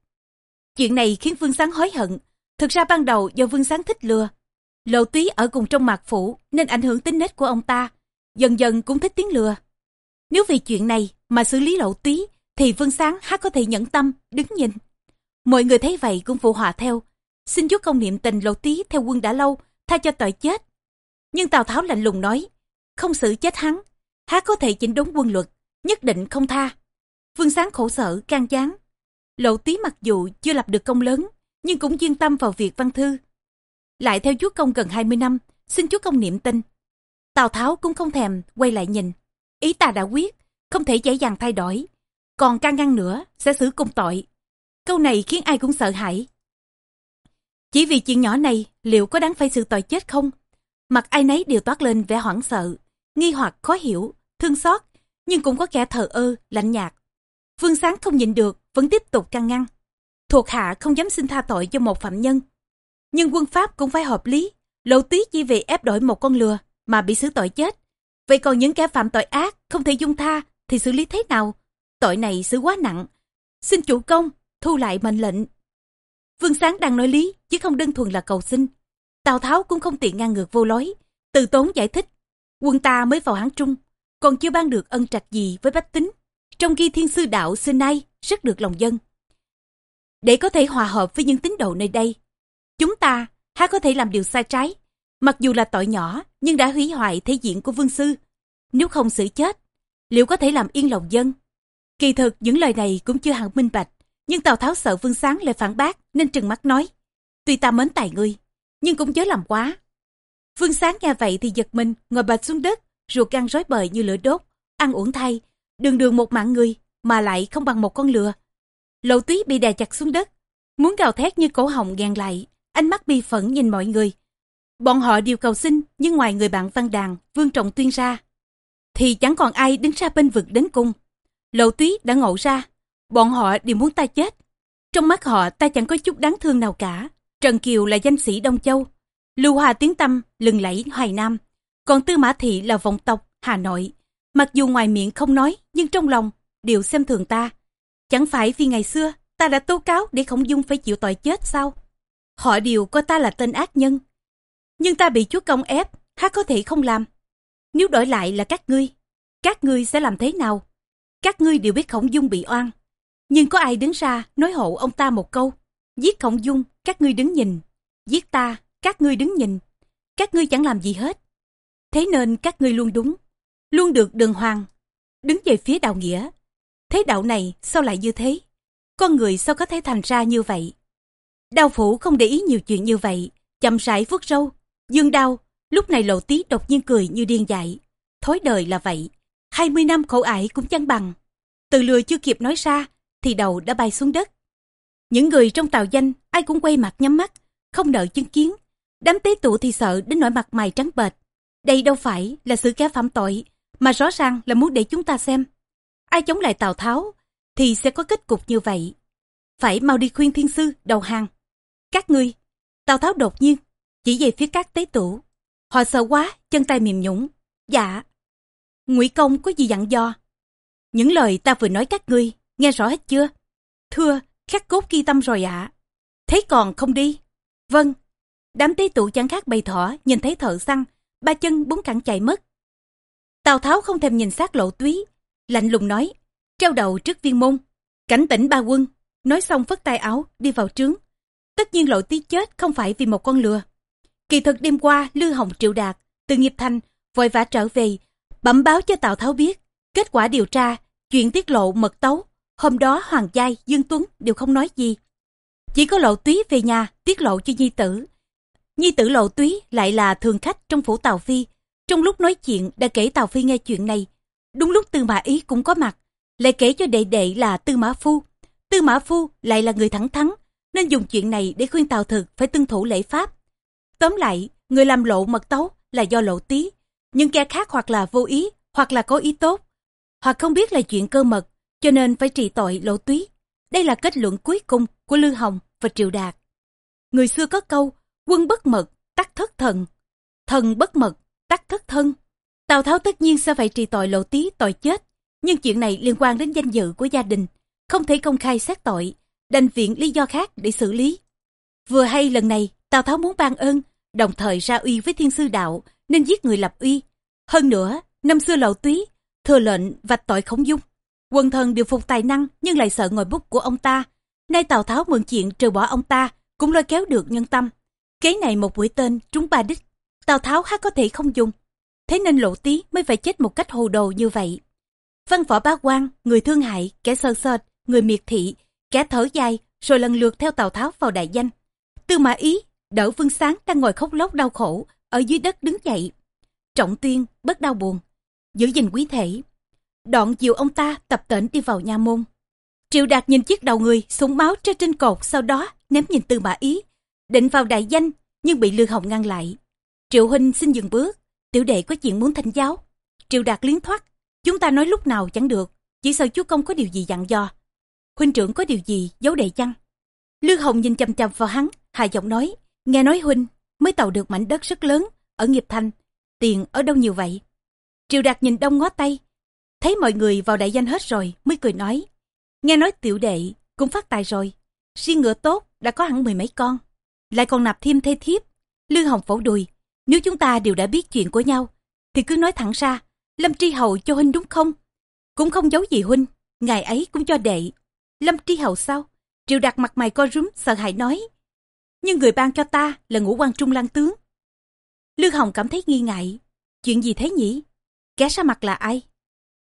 Chuyện này khiến Vương Sáng hối hận, thực ra ban đầu do Vương Sáng thích lừa. Lộ túy ở cùng trong mạc phủ nên ảnh hưởng tính nết của ông ta, dần dần cũng thích tiếng lừa. Nếu vì chuyện này mà xử lý lộ túy thì Vương Sáng há có thể nhẫn tâm, đứng nhìn. Mọi người thấy vậy cũng phụ họa theo, xin chúa công niệm tình lộ túy theo quân đã lâu, tha cho tội chết. Nhưng Tào Tháo lạnh lùng nói, không xử chết hắn, há có thể chỉnh đốn quân luật, nhất định không tha. Vương Sáng khổ sở, can gián Lộ túy mặc dù chưa lập được công lớn, nhưng cũng chuyên tâm vào việc văn thư. Lại theo chúa công gần 20 năm, xin chúa công niệm tin. Tào Tháo cũng không thèm quay lại nhìn. Ý ta đã quyết, không thể dễ dàng thay đổi. Còn can ngăn nữa, sẽ xử cùng tội. Câu này khiến ai cũng sợ hãi. Chỉ vì chuyện nhỏ này, liệu có đáng phải sự tội chết không? Mặt ai nấy đều toát lên vẻ hoảng sợ, nghi hoặc khó hiểu, thương xót, nhưng cũng có kẻ thờ ơ, lạnh nhạt. Vương Sáng không nhịn được, vẫn tiếp tục can ngăn. Thuộc hạ không dám xin tha tội cho một phạm nhân. Nhưng quân Pháp cũng phải hợp lý, lộ tí chỉ vì ép đổi một con lừa mà bị xử tội chết. Vậy còn những kẻ phạm tội ác không thể dung tha thì xử lý thế nào? Tội này xử quá nặng. Xin chủ công, thu lại mệnh lệnh. Vương Sáng đang nói lý, chứ không đơn thuần là cầu xin. Tào Tháo cũng không tiện ngang ngược vô lối, từ tốn giải thích. Quân ta mới vào Hán Trung, còn chưa ban được ân trạch gì với bách tính. Trong khi thiên sư đạo xưa nay rất được lòng dân. Để có thể hòa hợp với những tín đồ nơi đây, chúng ta há có thể làm điều sai trái. Mặc dù là tội nhỏ, nhưng đã hủy hoại thể diện của vương sư. Nếu không xử chết, liệu có thể làm yên lòng dân? Kỳ thực những lời này cũng chưa hẳn minh bạch, nhưng Tào Tháo sợ Vương Sáng lại phản bác nên trừng mắt nói. Tuy ta mến tài ngươi, nhưng cũng chớ làm quá. Vương Sáng nghe vậy thì giật mình, ngồi bệt xuống đất, ruột gan rối bời như lửa đốt, ăn uổng thay, đường đường một mạng người mà lại không bằng một con lừa. Lầu túy bị đè chặt xuống đất, muốn gào thét như cổ họng gàn lại, ánh mắt bi phẫn nhìn mọi người. Bọn họ đều cầu xin, nhưng ngoài người bạn văn đàn, Vương Trọng Tuyên ra, thì chẳng còn ai đứng ra bên vực đến cung. Lầu túy đã ngộ ra, bọn họ đều muốn ta chết. Trong mắt họ ta chẳng có chút đáng thương nào cả. Trần Kiều là danh sĩ Đông Châu, Lưu Hòa tiếng tâm lừng lẫy Hoài Nam, còn Tư Mã Thị là vọng tộc Hà Nội. Mặc dù ngoài miệng không nói, nhưng trong lòng đều xem thường ta. Chẳng phải vì ngày xưa ta đã tố cáo để Khổng Dung phải chịu tội chết sao? Họ đều coi ta là tên ác nhân. Nhưng ta bị chúa công ép, há có thể không làm. Nếu đổi lại là các ngươi, các ngươi sẽ làm thế nào? Các ngươi đều biết Khổng Dung bị oan. Nhưng có ai đứng ra nói hộ ông ta một câu? Giết Khổng Dung, các ngươi đứng nhìn. Giết ta, các ngươi đứng nhìn. Các ngươi chẳng làm gì hết. Thế nên các ngươi luôn đúng, luôn được đường hoàng, đứng về phía đạo nghĩa. Thế đạo này sao lại như thế? Con người sao có thể thành ra như vậy? Đao phủ không để ý nhiều chuyện như vậy, chậm rãi vuốt râu, dương đau, lúc này lộ tí đột nhiên cười như điên dại. Thối đời là vậy, 20 năm khổ ải cũng chẳng bằng. Từ lừa chưa kịp nói ra, thì đầu đã bay xuống đất. Những người trong tàu danh, ai cũng quay mặt nhắm mắt, không đợi chứng kiến. Đám tế tụ thì sợ đến nỗi mặt mày trắng bệch. Đây đâu phải là sự kẻ phạm tội, mà rõ ràng là muốn để chúng ta xem. Ai chống lại Tào Tháo, thì sẽ có kết cục như vậy. Phải mau đi khuyên thiên sư, đầu hàng. Các ngươi, Tào Tháo đột nhiên, chỉ về phía các tế tử Họ sợ quá, chân tay mềm nhũng. Dạ. ngụy Công có gì dặn do? Những lời ta vừa nói các ngươi, nghe rõ hết chưa? Thưa, khắc cốt ghi tâm rồi ạ. Thế còn không đi? Vâng. Đám tế tụ chẳng khác bày thỏ, nhìn thấy thợ săn, ba chân bốn cẳng chạy mất. Tào Tháo không thèm nhìn sát lộ túy, lạnh lùng nói, treo đầu trước viên môn, cảnh tỉnh ba quân, nói xong phất tay áo, đi vào trướng. Tất nhiên lộ tí chết không phải vì một con lừa. Kỳ thực đêm qua, Lư Hồng Triệu Đạt, từ nghiệp thành, vội vã trở về, bẩm báo cho Tào Tháo biết, kết quả điều tra, chuyện tiết lộ mật tấu. Hôm đó Hoàng Giai, Dương Tuấn đều không nói gì. Chỉ có lộ túy về nhà, tiết lộ cho Nhi Tử. Nhi Tử lộ túy lại là thường khách trong phủ Tào Phi, trong lúc nói chuyện đã kể Tào Phi nghe chuyện này. Đúng lúc Tư Mã Ý cũng có mặt, lại kể cho đệ đệ là Tư Mã Phu. Tư Mã Phu lại là người thẳng thắn, nên dùng chuyện này để khuyên Tào Thực phải tuân thủ lễ pháp. Tóm lại, người làm lộ mật tấu là do lộ tí, nhưng kẻ khác hoặc là vô ý, hoặc là có ý tốt, hoặc không biết là chuyện cơ mật, cho nên phải trị tội lộ túy. Đây là kết luận cuối cùng của Lư Hồng và Triệu Đạt. Người xưa có câu, quân bất mật, tắc thất thần. Thần bất mật, tắc thất thân. Tào Tháo tất nhiên sẽ phải trì tội lộ tí tội chết, nhưng chuyện này liên quan đến danh dự của gia đình, không thể công khai xét tội, đành viện lý do khác để xử lý. Vừa hay lần này, Tào Tháo muốn ban ơn, đồng thời ra uy với thiên sư đạo, nên giết người lập uy. Hơn nữa, năm xưa lậu túy, thừa lệnh vạch tội khống dung. Quần thần đều phục tài năng nhưng lại sợ ngồi bút của ông ta. Nay Tào Tháo mượn chuyện trừ bỏ ông ta, cũng lôi kéo được nhân tâm. Kế này một buổi tên trúng ba đích. Tào Tháo há có thể không dùng. Thế nên lộ tí mới phải chết một cách hồ đồ như vậy. Văn võ bá quan, người thương hại, kẻ sơ sệt, người miệt thị, kẻ thở dài, rồi lần lượt theo Tào Tháo vào đại danh. Tư Mã Ý, đỡ Vương Sáng đang ngồi khóc lóc đau khổ, ở dưới đất đứng dậy. Trọng tuyên, bất đau buồn, giữ gìn quý thể. Đoạn dìu ông ta tập tễnh đi vào nha môn. Triệu Đạt nhìn chiếc đầu người súng máu treo trên cột sau đó ném nhìn Tư Mã Ý, định vào đại danh nhưng bị Lương Hồng ngăn lại. Triệu Huynh xin dừng bước, tiểu đệ có chuyện muốn thanh giáo. Triệu Đạt liến thoát, chúng ta nói lúc nào chẳng được, chỉ sợ chúa công có điều gì dặn dò. Huynh trưởng có điều gì giấu đệ chăng? Lương Hồng nhìn chăm chăm vào hắn, hài giọng nói, nghe nói Huynh mới tàu được mảnh đất rất lớn ở nghiệp thanh, tiền ở đâu nhiều vậy? Triệu Đạt nhìn đông ngó tay, thấy mọi người vào đại danh hết rồi mới cười nói, nghe nói tiểu đệ cũng phát tài rồi, riêng ngựa tốt đã có hẳn mười mấy con, lại còn nạp thêm thê thiếp. Lương Hồng phổ đùi, nếu chúng ta đều đã biết chuyện của nhau, thì cứ nói thẳng ra, Lâm Tri Hầu cho Huynh đúng không? Cũng không giấu gì Huynh, ngày ấy cũng cho đệ. Lâm Tri Hầu sao? Triệu đặt mặt mày co rúm sợ hãi nói. Nhưng người ban cho ta là ngũ quan trung lang tướng. Lương Hồng cảm thấy nghi ngại. Chuyện gì thế nhỉ? Kẻ ra mặt là ai?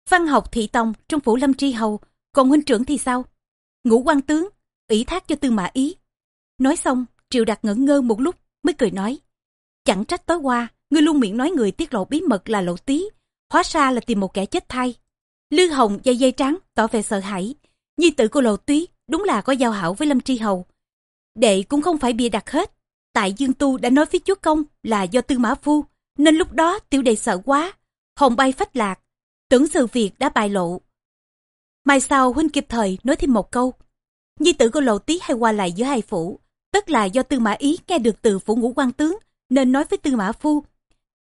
Văn học thị tòng trong phủ Lâm Tri Hầu, còn huynh trưởng thì sao? Ngũ quan tướng, ủy thác cho tư mã ý. Nói xong, Triệu Đạt ngẩn ngơ một lúc mới cười nói. Chẳng trách tối qua, ngươi luôn miệng nói người tiết lộ bí mật là lộ tí, hóa ra là tìm một kẻ chết thay. Lư Hồng dây dây trắng, tỏ vẻ sợ hãi. Nhi tử của lộ tí đúng là có giao hảo với Lâm Tri Hầu. Đệ cũng không phải bịa đặt hết. Tại Dương Tu đã nói với chúa công là do tư mã phu, nên lúc đó tiểu đệ sợ quá. Hồng bay phách lạc, tưởng sự việc đã bại lộ. Mai sau huynh kịp thời nói thêm một câu. Nhi tử của lộ tí hay qua lại giữa hai phủ, tức là do tư mã ý nghe được từ phủ ngũ quan tướng nên nói với tư mã phu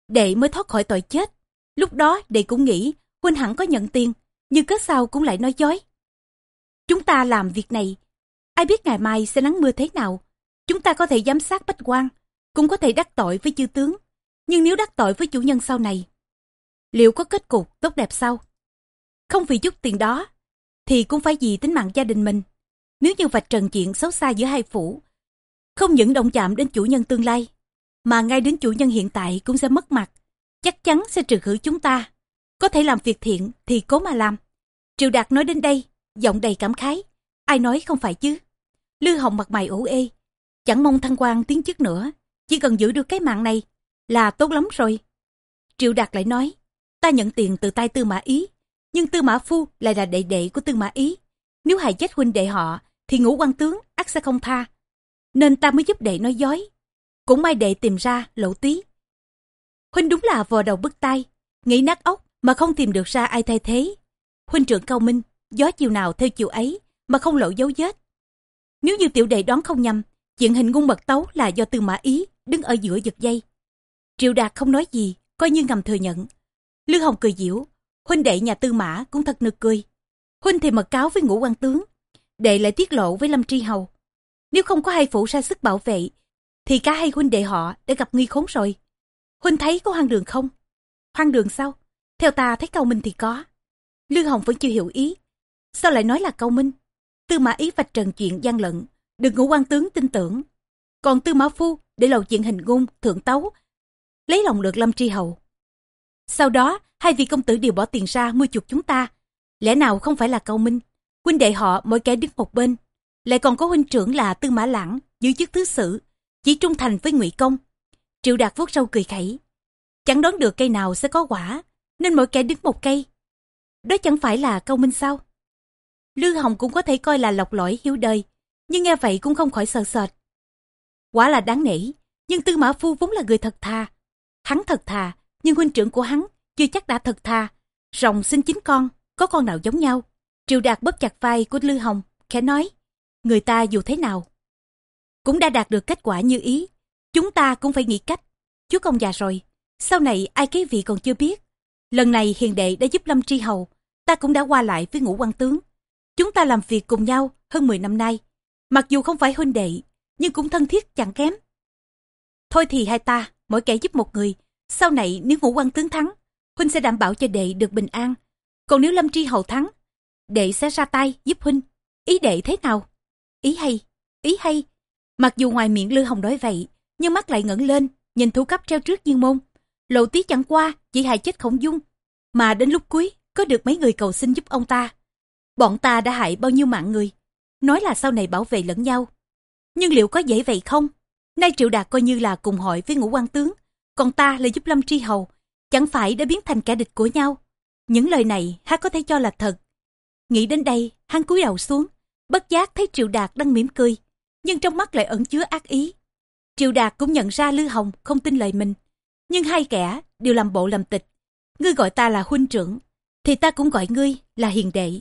đệ mới thoát khỏi tội chết. Lúc đó đệ cũng nghĩ huynh hẳn có nhận tiền nhưng cớ sao cũng lại nói dối. Chúng ta làm việc này ai biết ngày mai sẽ nắng mưa thế nào. Chúng ta có thể giám sát bách quan cũng có thể đắc tội với chư tướng. Nhưng nếu đắc tội với chủ nhân sau này liệu có kết cục tốt đẹp sao không vì chút tiền đó thì cũng phải vì tính mạng gia đình mình. Nếu như vạch trần chuyện xấu xa giữa hai phủ không những động chạm đến chủ nhân tương lai, mà ngay đến chủ nhân hiện tại cũng sẽ mất mặt, chắc chắn sẽ trừ khử chúng ta. Có thể làm việc thiện thì cố mà làm. Triệu Đạt nói đến đây, giọng đầy cảm khái. Ai nói không phải chứ? Lư Hồng mặt mày ủ ê, chẳng mong thăng quan tiến chức nữa, chỉ cần giữ được cái mạng này là tốt lắm rồi. Triệu Đạt lại nói, ta nhận tiền từ tay Tư Mã Ý, nhưng Tư Mã Phu lại là đệ đệ của Tư Mã Ý. Nếu hại chết huynh đệ họ, thì ngũ quan tướng ắt sẽ không tha nên ta mới giúp đệ nói dối. Cũng may đệ tìm ra lỗ tí. Huynh đúng là vò đầu bứt tay, nghĩ nát óc mà không tìm được ra ai thay thế. Huynh trưởng cao minh, gió chiều nào theo chiều ấy mà không lộ dấu vết. Nếu như tiểu đệ đoán không nhầm, chuyện hình ngung mật tấu là do tư mã ý đứng ở giữa giật dây. Triệu Đạt không nói gì, coi như ngầm thừa nhận. lưu Hồng cười diễu, huynh đệ nhà tư mã cũng thật nực cười. Huynh thì mật cáo với ngũ quan tướng, đệ lại tiết lộ với Lâm Tri Hầu. Nếu không có hai phụ ra sức bảo vệ, thì cả hai huynh đệ họ đã gặp nguy khốn rồi. Huynh thấy có hoang đường không? Hoang đường sao? Theo ta thấy cao minh thì có. Lương Hồng vẫn chưa hiểu ý. Sao lại nói là cao minh? Tư mã ý vạch trần chuyện gian lận, được ngũ quan tướng tin tưởng. Còn tư mã phu để lầu chuyện hình ngôn, thượng tấu, lấy lòng được lâm tri hầu. Sau đó, hai vị công tử đều bỏ tiền ra mua chuộc chúng ta. Lẽ nào không phải là cao minh? Huynh đệ họ mỗi kẻ đứng một bên, lại còn có huynh trưởng là tư mã lãng giữ chức thứ sử chỉ trung thành với ngụy công. Triệu đạt vuốt râu cười khẩy. Chẳng đoán được cây nào sẽ có quả, nên mỗi kẻ đứng một cây. Đó chẳng phải là câu minh sao? Lư hồng cũng có thể coi là lọc lõi hiếu đời, nhưng nghe vậy cũng không khỏi sợ sệt. Quả là đáng nể, nhưng tư mã phu vốn là người thật thà. Hắn thật thà, nhưng huynh trưởng của hắn chưa chắc đã thật thà. Rồng sinh chín con, có con nào giống nhau? Triệu đạt bóp chặt vai của lư hồng, khẽ nói, người ta dù thế nào cũng đã đạt được kết quả như ý. Chúng ta cũng phải nghĩ cách. Chú công già rồi sau này ai kế vị còn chưa biết. Lần này hiền đệ đã giúp lâm tri hầu ta cũng đã qua lại với ngũ quan tướng. Chúng ta làm việc cùng nhau hơn 10 năm nay. Mặc dù không phải huynh đệ nhưng cũng thân thiết chẳng kém. Thôi thì hai ta mỗi kẻ giúp một người. Sau này nếu ngũ quan tướng thắng huynh sẽ đảm bảo cho đệ được bình an. Còn nếu lâm tri hầu thắng đệ sẽ ra tay giúp huynh. Ý đệ thế nào? Ý hay, ý hay. Mặc dù ngoài miệng Lư Hồng nói vậy, nhưng mắt lại ngẩng lên, nhìn thủ cấp treo trước nhiên môn. Lộ tí chẳng qua, chỉ hại chết khổng dung. Mà đến lúc cuối, có được mấy người cầu xin giúp ông ta. Bọn ta đã hại bao nhiêu mạng người. nói là sau này bảo vệ lẫn nhau. Nhưng liệu có dễ vậy không? Nay Triệu Đạt coi như là cùng hội với ngũ quan tướng, còn ta là giúp Lâm Tri Hầu, chẳng phải đã biến thành kẻ địch của nhau. Những lời này hắn có thể cho là thật. Nghĩ đến đây, hắn cúi đầu xuống, bất giác thấy Triệu Đạt đang mỉm cười, nhưng trong mắt lại ẩn chứa ác ý. Triệu Đạt cũng nhận ra Lư Hồng không tin lời mình, nhưng hai kẻ đều làm bộ làm tịch. Ngươi gọi ta là huynh trưởng, thì ta cũng gọi ngươi là hiền đệ.